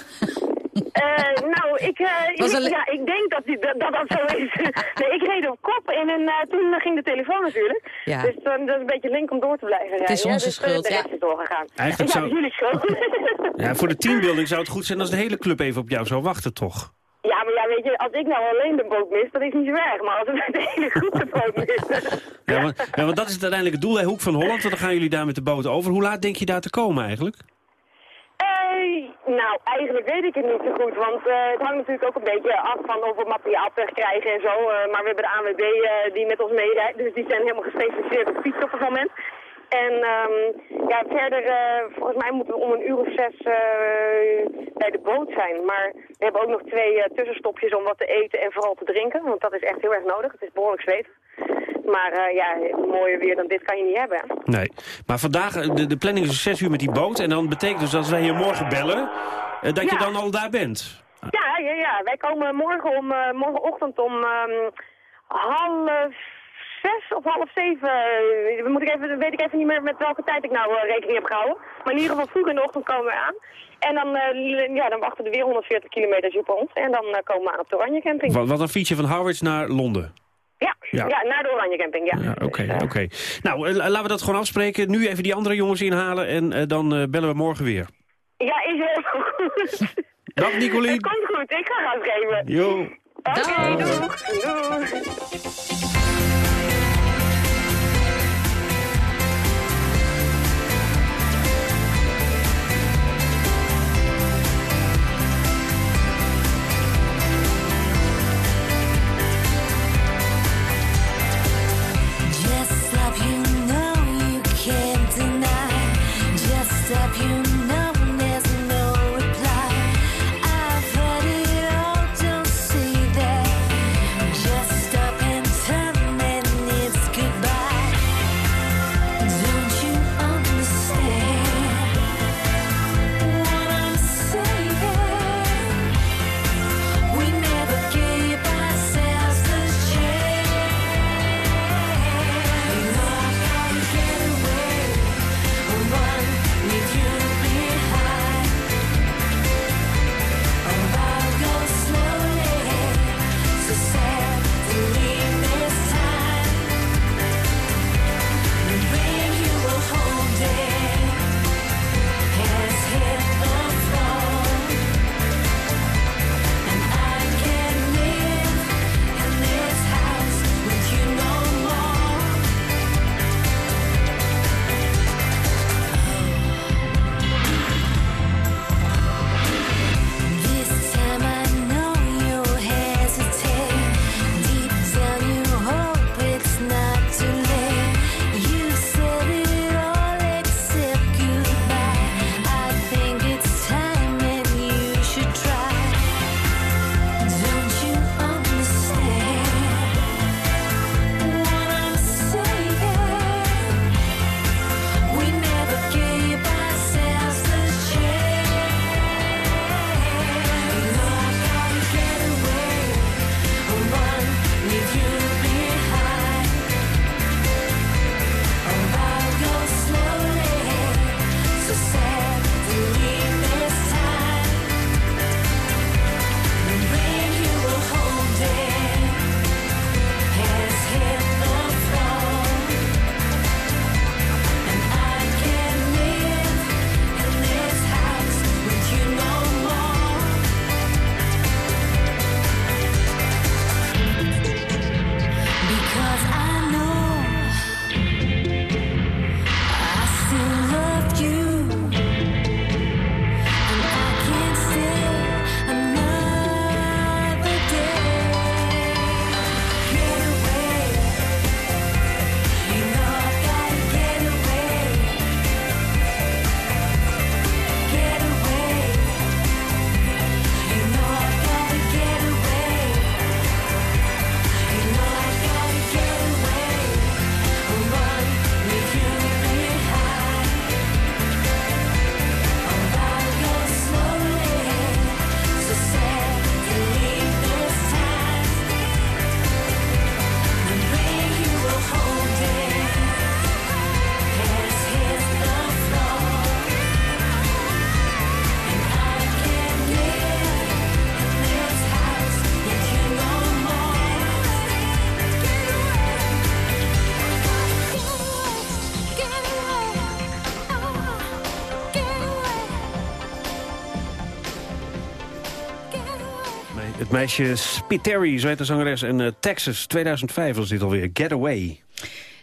Eh, nou, ik, eh, ik- ja, ik denk dat die, dat, dat dat zo is. [LAUGHS] nee, ik reed op kop en, en eh, toen ging de telefoon natuurlijk. Ja. Dus dat is een beetje link om door te blijven rijden. is onze dus, schuld, de ja. is doorgegaan. Eigenlijk ja, zou- jullie schuld. [LAUGHS] Ja, voor de teambuilding zou het goed zijn als de hele club even op jou zou wachten, toch? ja, maar ja, weet je, als ik nou alleen de boot mis, dat is niet zo erg. Maar als het de hele groep de boot mist... Ja, want, ja, want dat is het uiteindelijk het doel, hè? Hoek van Holland. Want dan gaan jullie daar met de boot over. Hoe laat denk je daar te komen eigenlijk? Nou, eigenlijk weet ik het niet zo goed, want eh, het hangt natuurlijk ook een beetje af van of we materiaal terugkrijgen en zo. eh, maar we hebben de ANWB eh, die met ons meerijdt, dus die zijn helemaal gespecialiseerd op fietsen op het. En ehm, ja, verder, volgens mij moeten we om een uur of zes bij de boot zijn. Maar we hebben ook nog twee tussenstopjes om wat te eten en vooral te drinken, want dat is echt heel erg nodig. Het is behoorlijk zweet. Maar eh, ja, mooier weer dan dit kan je niet hebben. Nee. Maar vandaag, eh, de, de planning is zes uur met die boot. En dan betekent dus als wij hier morgen bellen, eh, dat je dan al daar bent. Ja, ja, ja. Wij komen morgen om, morgenochtend om ehm, half zes of half zeven. moet ik even, weet ik even niet meer met welke tijd ik nou rekening heb gehouden. Maar in ieder geval vroeg in de ochtend komen we aan. En dan, ja, dan wachten er weer 140 kilometer op ons. En dan komen we aan op de Oranje Camping. Wat, wat een fietsje van Harwich naar Londen. Ja, Ja. ja. naar de Oranje Camping, ja. Ja, oké, oké. Nou, eh, laten we dat gewoon afspreken. Nu even die andere jongens inhalen en eh, dan eh, bellen we morgen weer. Ja, is heel goed. Dag Nicolien. Het komt goed, ik ga gas geven. Jo. Oké, doeg. Doeg. Meisje Spiteri, zo heet de zangeres. En eh, Texas, 2005 was dit alweer. Getaway.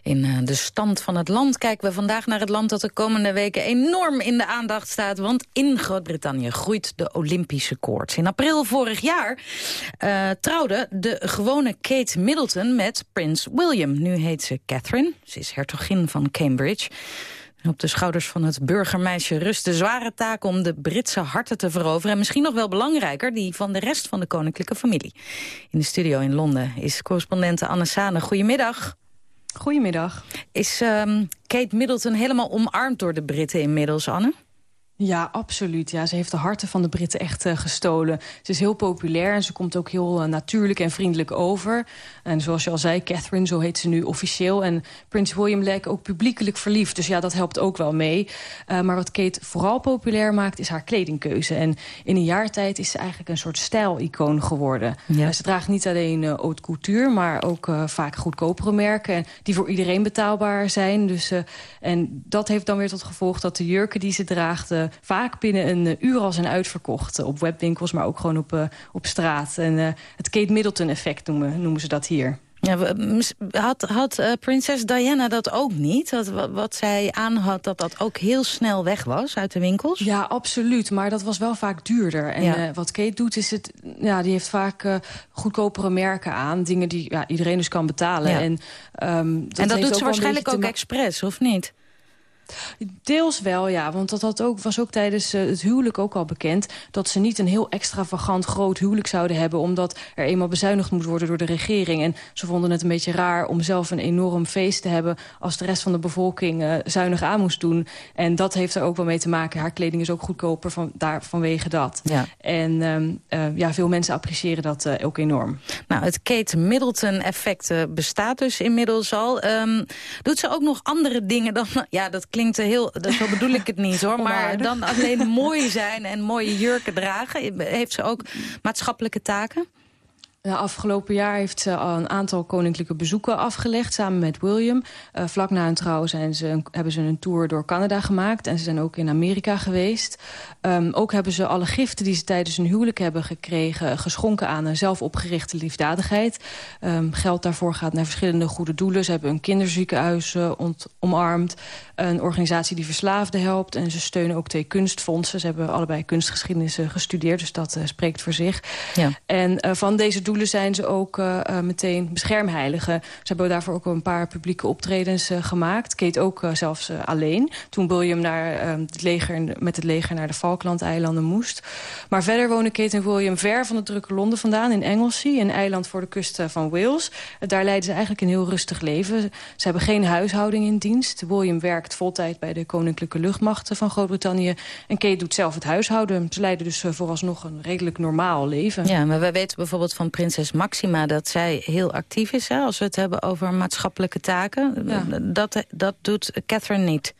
In eh, de stand van het land kijken we vandaag naar het land dat de komende weken enorm in de aandacht staat. Want in Groot-Brittannië groeit de Olympische koorts. In april vorig jaar eh, trouwde de gewone Kate Middleton met prins William. Nu heet ze Catherine. Ze is hertogin van Cambridge. Op de schouders van het burgermeisje rust de zware taak om de Britse harten te veroveren. En misschien nog wel belangrijker, die van de rest van de koninklijke familie. In de studio in Londen is correspondente Anne Sane. Goedemiddag. Goedemiddag. Is ehm, Kate Middleton helemaal omarmd door de Britten inmiddels, Anne? Ja, absoluut. Ja, ze heeft de harten van de Britten echt eh, gestolen. Ze is heel populair en ze komt ook heel eh, natuurlijk en vriendelijk over. En zoals je al zei, Catherine, zo heet ze nu officieel. En Prins William leek ook publiekelijk verliefd. Dus ja, dat helpt ook wel mee. Uh, maar wat Kate vooral populair maakt, is haar kledingkeuze. En in een jaar tijd is ze eigenlijk een soort stijlicoon geworden. Ja. ze draagt niet alleen haute couture, maar ook vaak goedkopere merken. En die voor iedereen betaalbaar zijn. Dus, en dat heeft dan weer tot gevolg dat de jurken die ze draagt vaak binnen een uh, uur al zijn uitverkocht. Uh, op webwinkels, maar ook gewoon op, uh, op straat. En het Kate Middleton-effect noemen, noemen ze dat hier. Ja, had had prinses Diana dat ook niet? Dat, wat, wat zij aan had, dat dat ook heel snel weg was uit de winkels? Ja, absoluut. Maar dat was wel vaak duurder. En Ja. wat Kate doet, is het, ja, die heeft vaak goedkopere merken aan. Dingen die ja, iedereen dus kan betalen. Ja. En, um, dat en dat doet ze waarschijnlijk ook expres, of niet? Deels wel, ja. Want dat had ook, was ook tijdens eh, het huwelijk ook al bekend... dat ze niet een heel extravagant groot huwelijk zouden hebben... omdat er eenmaal bezuinigd moet worden door de regering. En ze vonden het een beetje raar om zelf een enorm feest te hebben... als de rest van de bevolking eh, zuinig aan moest doen. En dat heeft er ook wel mee te maken. Haar kleding is ook goedkoper van, daar, vanwege dat. Ja. En ehm, eh, ja, veel mensen appreciëren dat ook enorm. Nou, het Kate Middleton-effect bestaat dus inmiddels al. Ehm, doet ze ook nog andere dingen dan... [LAUGHS] Ja, dat klinkt heel... Zo bedoel ik het niet, hoor. Maar dan alleen [LAUGHS] mooi zijn en mooie jurken dragen. Heeft ze ook maatschappelijke taken? Afgelopen jaar heeft ze al een aantal koninklijke bezoeken afgelegd... samen met William. Uh, vlak na hun trouw zijn ze een, hebben ze een tour door Canada gemaakt... en ze zijn ook in Amerika geweest. Um, ook hebben ze alle giften die ze tijdens hun huwelijk hebben gekregen... geschonken aan een zelfopgerichte liefdadigheid. Um, geld daarvoor gaat naar verschillende goede doelen. Ze hebben een kinderziekenhuis uh, omarmd. Een organisatie die verslaafden helpt. En ze steunen ook twee kunstfondsen. Ze hebben allebei kunstgeschiedenis uh, gestudeerd, dus dat uh, spreekt voor zich. Ja. En uh, van deze doelen zijn ze ook uh, meteen beschermheiligen. Ze hebben daarvoor ook een paar publieke optredens gemaakt. Kate ook zelfs alleen. Toen William naar, uh, het leger, met het leger naar de Falklandeilanden moest. Maar verder wonen Kate en William ver van het drukke Londen vandaan... in Anglesey, een eiland voor de kust van Wales. Daar leiden ze eigenlijk een heel rustig leven. Ze hebben geen huishouding in dienst. William werkt voltijd bij de Koninklijke Luchtmacht van Groot-Brittannië. En Kate doet zelf het huishouden. Ze leiden dus uh, vooralsnog een redelijk normaal leven. Ja, maar we weten bijvoorbeeld van prinses Maxima... dat zij heel actief is, hè, als we het hebben over maatschappelijke taken. Ja. Dat, dat doet Catherine niet.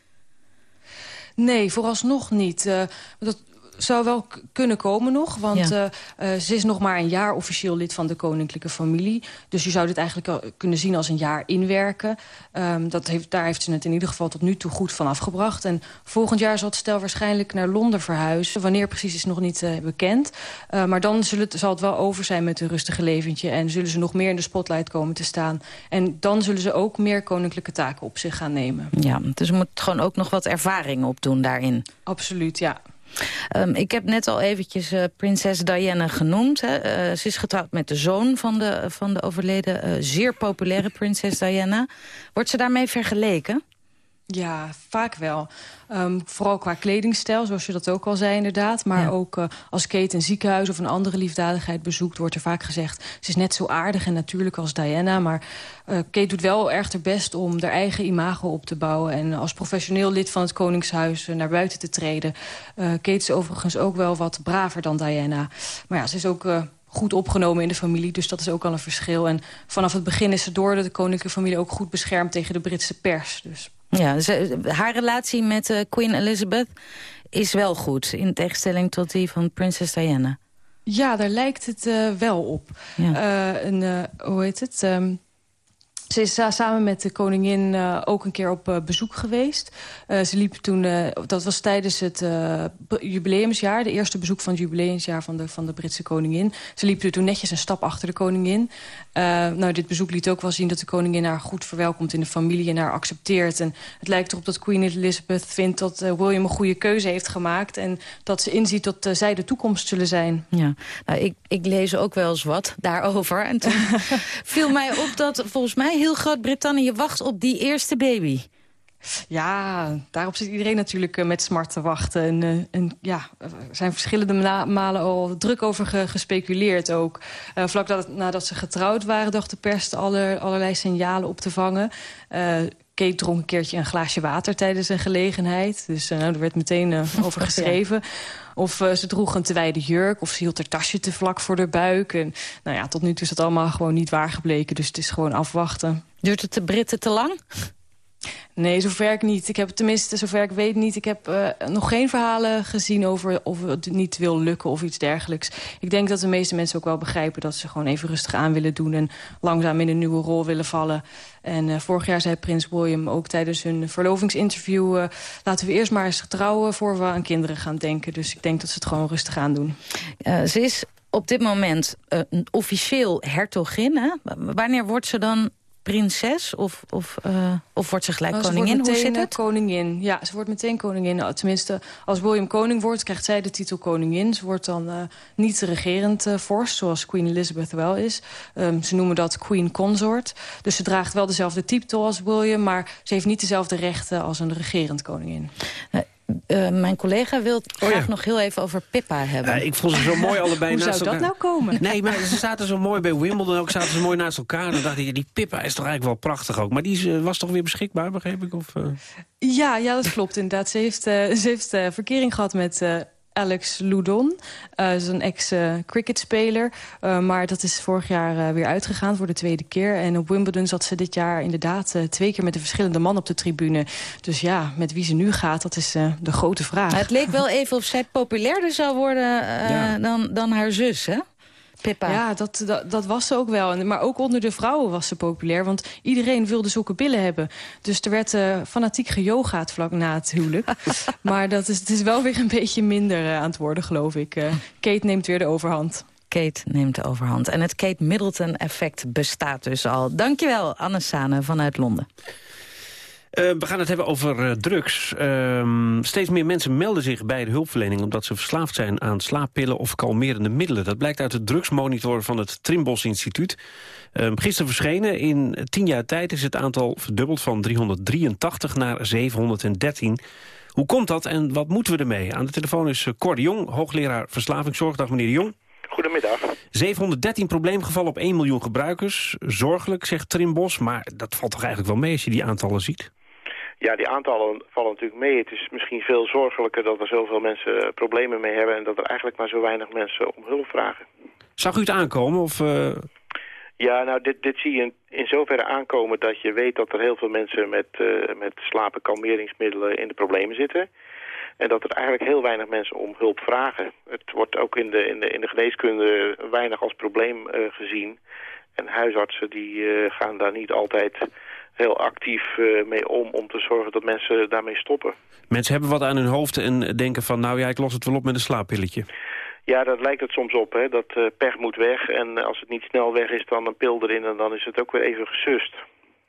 Nee, vooralsnog niet. Uh, dat zou wel kunnen komen nog, want Ja. uh, uh, ze is nog maar een jaar officieel lid van de koninklijke familie. Dus je zou dit eigenlijk kunnen zien als een jaar inwerken. Um, dat heeft, daar heeft ze het in ieder geval tot nu toe goed van afgebracht. En volgend jaar zal het stel waarschijnlijk naar Londen verhuizen. Wanneer precies is nog niet uh, bekend. Maar dan zullen het, zal het wel over zijn met een rustige leventje. En zullen ze nog meer in de spotlight komen te staan. En dan zullen ze ook meer koninklijke taken op zich gaan nemen. Ja, dus ze moet gewoon ook nog wat ervaring opdoen daarin. Absoluut, ja. Um, ik heb net al eventjes uh, prinses Diana genoemd. Hè. Uh, ze is getrouwd met de zoon van de, van de overleden uh, zeer populaire prinses Diana. Wordt ze daarmee vergeleken? Ja, vaak wel. Um, vooral qua kledingstijl, zoals je dat ook al zei inderdaad. Maar ja. ook uh, als Kate een ziekenhuis of een andere liefdadigheid bezoekt... wordt er vaak gezegd, ze is net zo aardig en natuurlijk als Diana. Maar uh, Kate doet wel erg haar best om haar eigen imago op te bouwen... en als professioneel lid van het Koningshuis uh, naar buiten te treden. Kate is overigens ook wel wat braver dan Diana. Maar ja, ze is ook goed opgenomen in de familie. Dus dat is ook al een verschil. En vanaf het begin is ze door de koninklijke familie ook goed beschermd tegen de Britse pers. Dus... Ja, ze, haar relatie met uh, Queen Elizabeth is wel goed... in tegenstelling tot die van prinses Diana. Ja, daar lijkt het uh, wel op. Ja. Uh, een, hoe heet het? Um, Ze is eh, samen met de koningin eh, ook een keer op eh, bezoek geweest. Ze liep toen, dat was tijdens het jubileumsjaar... de eerste bezoek van het jubileumsjaar van de, van de Britse koningin. Ze liep toen netjes een stap achter de koningin. Nou, dit bezoek liet ook wel zien dat de koningin haar goed verwelkomt in de familie... en haar accepteert. En het lijkt erop dat Queen Elizabeth vindt dat William een goede keuze heeft gemaakt... en dat ze inziet dat zij de toekomst zullen zijn. Ja, nou, ik, ik lees ook wel eens wat daarover. En toen [LAUGHS] viel mij op dat volgens mij heel Groot-Brittannië wacht op die eerste baby. Ja, daarop zit iedereen natuurlijk eh, met smart te wachten. En, eh, en ja, er zijn verschillende malen al druk over ge- gespeculeerd ook. Eh, vlak dat, nadat ze getrouwd waren, dacht de pers aller, allerlei signalen op te vangen. Eh, Kate dronk een keertje een glaasje water tijdens een gelegenheid. Dus er werd meteen over [LAUGHS] geschreven. Of eh, ze droeg een te wijde jurk, of ze hield haar tasje te vlak voor haar buik. En, nou ja, tot nu toe is dat allemaal gewoon niet waar gebleken. Dus het is gewoon afwachten. Duurt het de Britten te lang? Nee, zover ik niet. Ik heb tenminste, zover ik weet niet. Ik heb eh, nog geen verhalen gezien over of het niet wil lukken of iets dergelijks. Ik denk dat de meeste mensen ook wel begrijpen dat ze gewoon even rustig aan willen doen en langzaam in een nieuwe rol willen vallen. En eh, vorig jaar zei prins William ook tijdens hun verlovingsinterview... eh, laten we eerst maar eens trouwen voor we aan kinderen gaan denken. Dus ik denk dat ze het gewoon rustig aan doen. Ze is op dit moment een officieel hertogin. Wanneer wordt ze dan prinses? Of, of, eh, of wordt ze gelijk Nou, ze koningin? Hoe zit het? koningin. Ja, ze wordt meteen koningin. Nou, tenminste, als William koning wordt, krijgt zij de titel koningin. Ze wordt dan eh, niet regerend eh, vorst, zoals Queen Elizabeth wel is. Ehm, ze noemen dat Queen Consort. Dus ze draagt wel dezelfde titel als William... maar ze heeft niet dezelfde rechten als een regerend koningin. Eh, mijn collega wil het Oh graag nog heel even over Pippa hebben. Ja, ik vond ze zo mooi [LAUGHS] allebei Hoe naast zou dat elkaar. nou komen? Nee, maar ze zaten zo mooi bij Wimbledon ook, zaten ze mooi naast elkaar. En dan dacht ik, die Pippa is toch eigenlijk wel prachtig ook. Maar die is, eh, was toch weer beschikbaar, begreep ik? Of, eh? Ja, ja, dat klopt inderdaad. Ze heeft, eh, ze heeft eh, verkering gehad met eh, Alex Loudon. Eh, dat is een ex-cricketspeler. maar dat is vorig jaar eh, weer uitgegaan voor de tweede keer. En op Wimbledon zat ze dit jaar inderdaad eh, twee keer met een verschillende man op de tribune. Dus ja, met wie ze nu gaat, dat is eh, de grote vraag. Het leek wel even of zij populairder zou worden eh, Ja. dan, dan haar zus, hè? Pippa. Ja, dat, dat, dat was ze ook wel. Maar ook onder de vrouwen was ze populair. Want iedereen wilde zulke billen hebben. Dus er werd eh, fanatiek geyogaat vlak na het huwelijk. [LAUGHS] maar dat is, het is wel weer een beetje minder eh, aan het worden, geloof ik. Eh, Kate neemt weer de overhand. Kate neemt de overhand. En het Kate Middleton-effect bestaat dus al. Dankjewel, Anne Sane vanuit Londen. Eh, we gaan het hebben over eh, drugs. Ehm, steeds meer mensen melden zich bij de hulpverlening... omdat ze verslaafd zijn aan slaappillen of kalmerende middelen. Dat blijkt uit de drugsmonitor van het Trimbos Instituut. Ehm, gisteren verschenen. In tien jaar tijd is het aantal verdubbeld van 383 naar 713. Hoe komt dat en wat moeten we ermee? Aan de telefoon is eh, Cor de Jong, hoogleraar verslavingszorg. Dag meneer de Jong. Goedemiddag. 713 probleemgevallen op 1 miljoen gebruikers. Zorgelijk, zegt Trimbos, maar dat valt toch eigenlijk wel mee als je die aantallen ziet? Ja, die aantallen vallen natuurlijk mee. Het is misschien veel zorgelijker dat er zoveel mensen problemen mee hebben... en dat er eigenlijk maar zo weinig mensen om hulp vragen. Zag u het aankomen? Of, eh, Ja, nou, dit, dit zie je in, in zoverre aankomen dat je weet dat er heel veel mensen met, eh, met slapen kalmeringsmiddelen in de problemen zitten. En dat er eigenlijk heel weinig mensen om hulp vragen. Het wordt ook in de, in de, in de geneeskunde weinig als probleem eh, gezien. En huisartsen die gaan daar niet altijd heel actief eh, mee om... om te zorgen dat mensen daarmee stoppen. mensen hebben wat aan hun hoofd en denken van... nou ja, ik los het wel op met een slaappilletje. Ja, dat lijkt het soms op. Hè? Dat eh, pech moet weg. En als het niet snel weg is, dan een pil erin... en dan is het ook weer even gesust.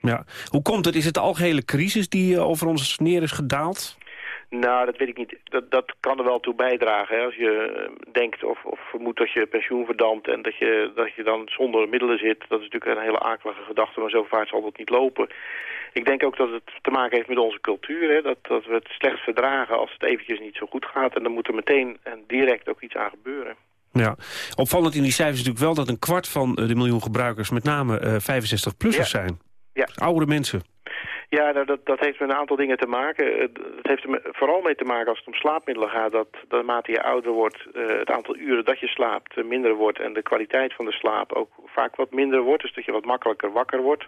Ja. Hoe komt het? Is het de algehele crisis die eh, over ons neer is gedaald? Nou, dat weet ik niet. Dat, dat kan er wel toe bijdragen. Hè? Als je eh, denkt of, of vermoedt dat je pensioen verdampt... en dat je, dat je dan zonder middelen zit... dat is natuurlijk een hele akelige gedachte... maar zo vaart zal dat niet lopen. Ik denk ook dat het te maken heeft met onze cultuur. Hè? Dat, dat we het slecht verdragen als het eventjes niet zo goed gaat. En dan moet er meteen en direct ook iets aan gebeuren. Ja. Opvallend in die cijfers is natuurlijk wel dat een kwart van eh, de miljoen gebruikers... met name eh 65-plussers Ja. zijn. Ja. Oudere mensen. Ja, nou, dat, dat heeft met een aantal dingen te maken. Het heeft er vooral mee te maken als het om slaapmiddelen gaat... dat naarmate je ouder wordt, eh, het aantal uren dat je slaapt eh, minder wordt... en de kwaliteit van de slaap ook vaak wat minder wordt. Dus dat je wat makkelijker wakker wordt.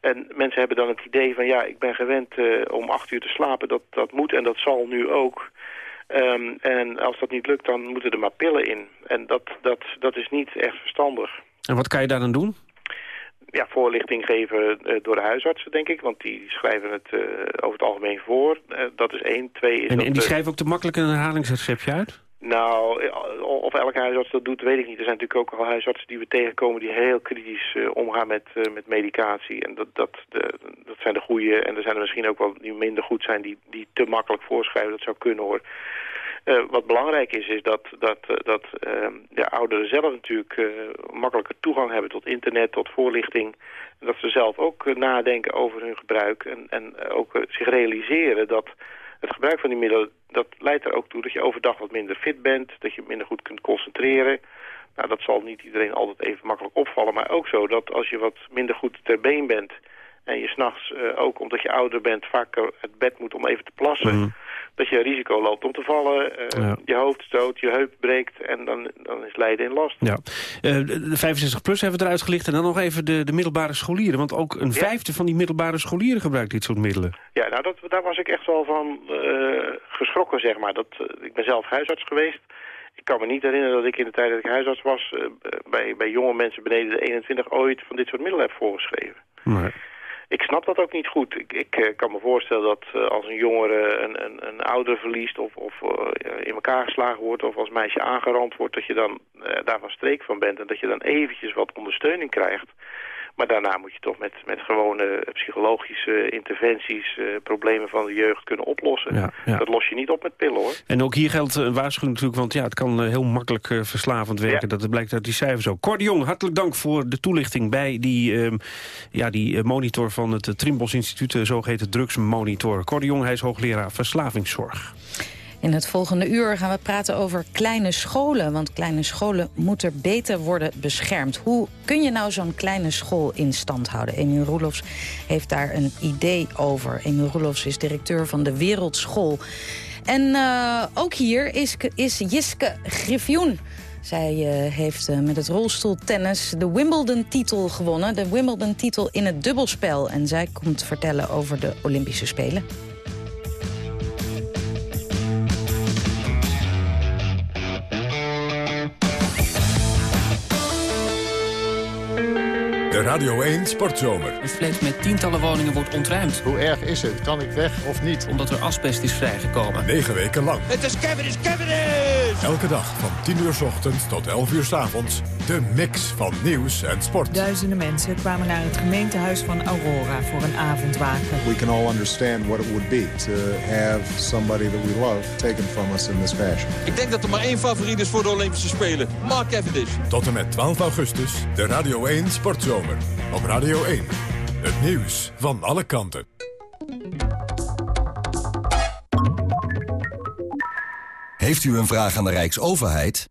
En mensen hebben dan het idee van... ja, ik ben gewend eh, om acht uur te slapen. Dat, dat moet en dat zal nu ook. Ehm, en als dat niet lukt, dan moeten er maar pillen in. En dat, dat, dat is niet echt verstandig. En wat kan je daar dan doen? Ja, voorlichting geven eh, door de huisartsen, denk ik. Want die schrijven het eh, over het algemeen voor. Eh, dat is één. Twee is En, dat en die schrijven ook te makkelijk een herhalingsreceptje uit? Nou, of elke huisarts dat doet, weet ik niet. Er zijn natuurlijk ook al huisartsen die we tegenkomen... die heel kritisch omgaan met, met medicatie. En dat, dat, de, dat zijn de goede. En er zijn er misschien ook wel die minder goed zijn... die, die te makkelijk voorschrijven. Dat zou kunnen, hoor. Eh, wat belangrijk is, is dat, dat, eh, dat eh, de ouderen zelf natuurlijk eh, makkelijker toegang hebben tot internet, tot voorlichting. Dat ze zelf ook nadenken over hun gebruik en, en ook zich realiseren dat het gebruik van die middelen, dat leidt er ook toe dat je overdag wat minder fit bent, dat je minder goed kunt concentreren. Nou, dat zal niet iedereen altijd even makkelijk opvallen, maar ook zo dat als je wat minder goed ter been bent en je s'nachts ook omdat je ouder bent vaak het bed moet om even te plassen, Mm. Dat je risico loopt om te vallen, uh, Ja. je hoofd stoot, je heup breekt en dan, dan is lijden in last. Ja. Eh, de de 65-plus hebben we eruit gelicht. En dan nog even de, de middelbare scholieren. Want ook een vijfde van die middelbare scholieren gebruikt dit soort middelen. Ja, nou dat, daar was ik echt wel van eh, geschrokken, zeg maar. Dat, eh, ik ben zelf huisarts geweest. Ik kan me niet herinneren dat ik in de tijd dat ik huisarts was... eh, bij, bij jonge mensen beneden de 21 ooit van dit soort middelen heb voorgeschreven. Ik snap dat ook niet goed. Ik, ik eh, kan me voorstellen dat eh, als een jongere een, een, een ouder verliest... of, of eh, in elkaar geslagen wordt of als meisje aangerand wordt... dat je dan eh, daar van streek van bent en dat je dan eventjes wat ondersteuning krijgt... Maar daarna moet je toch met, met gewone psychologische interventies... eh, problemen van de jeugd kunnen oplossen. Ja, ja. Dat los je niet op met pillen, hoor. En ook hier geldt een waarschuwing natuurlijk, want ja, het kan eh, heel makkelijk eh, verslavend werken. Dat blijkt uit die cijfers ook. Cor de Jong, hartelijk dank voor de toelichting bij die, ehm, ja, die eh, monitor van het Trimbos Instituut, de zogeheten drugsmonitor. Cor de Jong, hij is hoogleraar verslavingszorg. In het volgende uur gaan we praten over kleine scholen. Want kleine scholen moeten beter worden beschermd. Hoe kun je nou zo'n kleine school in stand houden? Emiel Roelofs heeft daar een idee over. Emiel Roelofs is directeur van de Wereldschool. En uh, ook hier is, is Jiske Griffioen. Zij uh, heeft uh, met het rolstoeltennis de Wimbledon-titel gewonnen. De Wimbledon-titel in het dubbelspel. En zij komt vertellen over de Olympische Spelen. De Radio 1 Sportzomer. Een flat met tientallen woningen wordt ontruimd. Hoe erg is het? Kan ik weg of niet? Omdat er asbest is vrijgekomen. Negen weken lang. Het is Kevin, is Kevin is! Elke dag van 10 uur s ochtends tot 11 uur s avonds. De mix van nieuws en sport. Duizenden mensen kwamen naar het gemeentehuis van Aurora voor een avondwaken. We can all understand what it would be to have somebody that we love taken from us in this fashion. Ik denk dat er maar één favoriet is voor de Olympische Spelen. Mark Cavendish. Tot en met 12 augustus, de Radio 1 Sportzomer. Op Radio 1. Het nieuws van alle kanten. Heeft u een vraag aan de Rijksoverheid?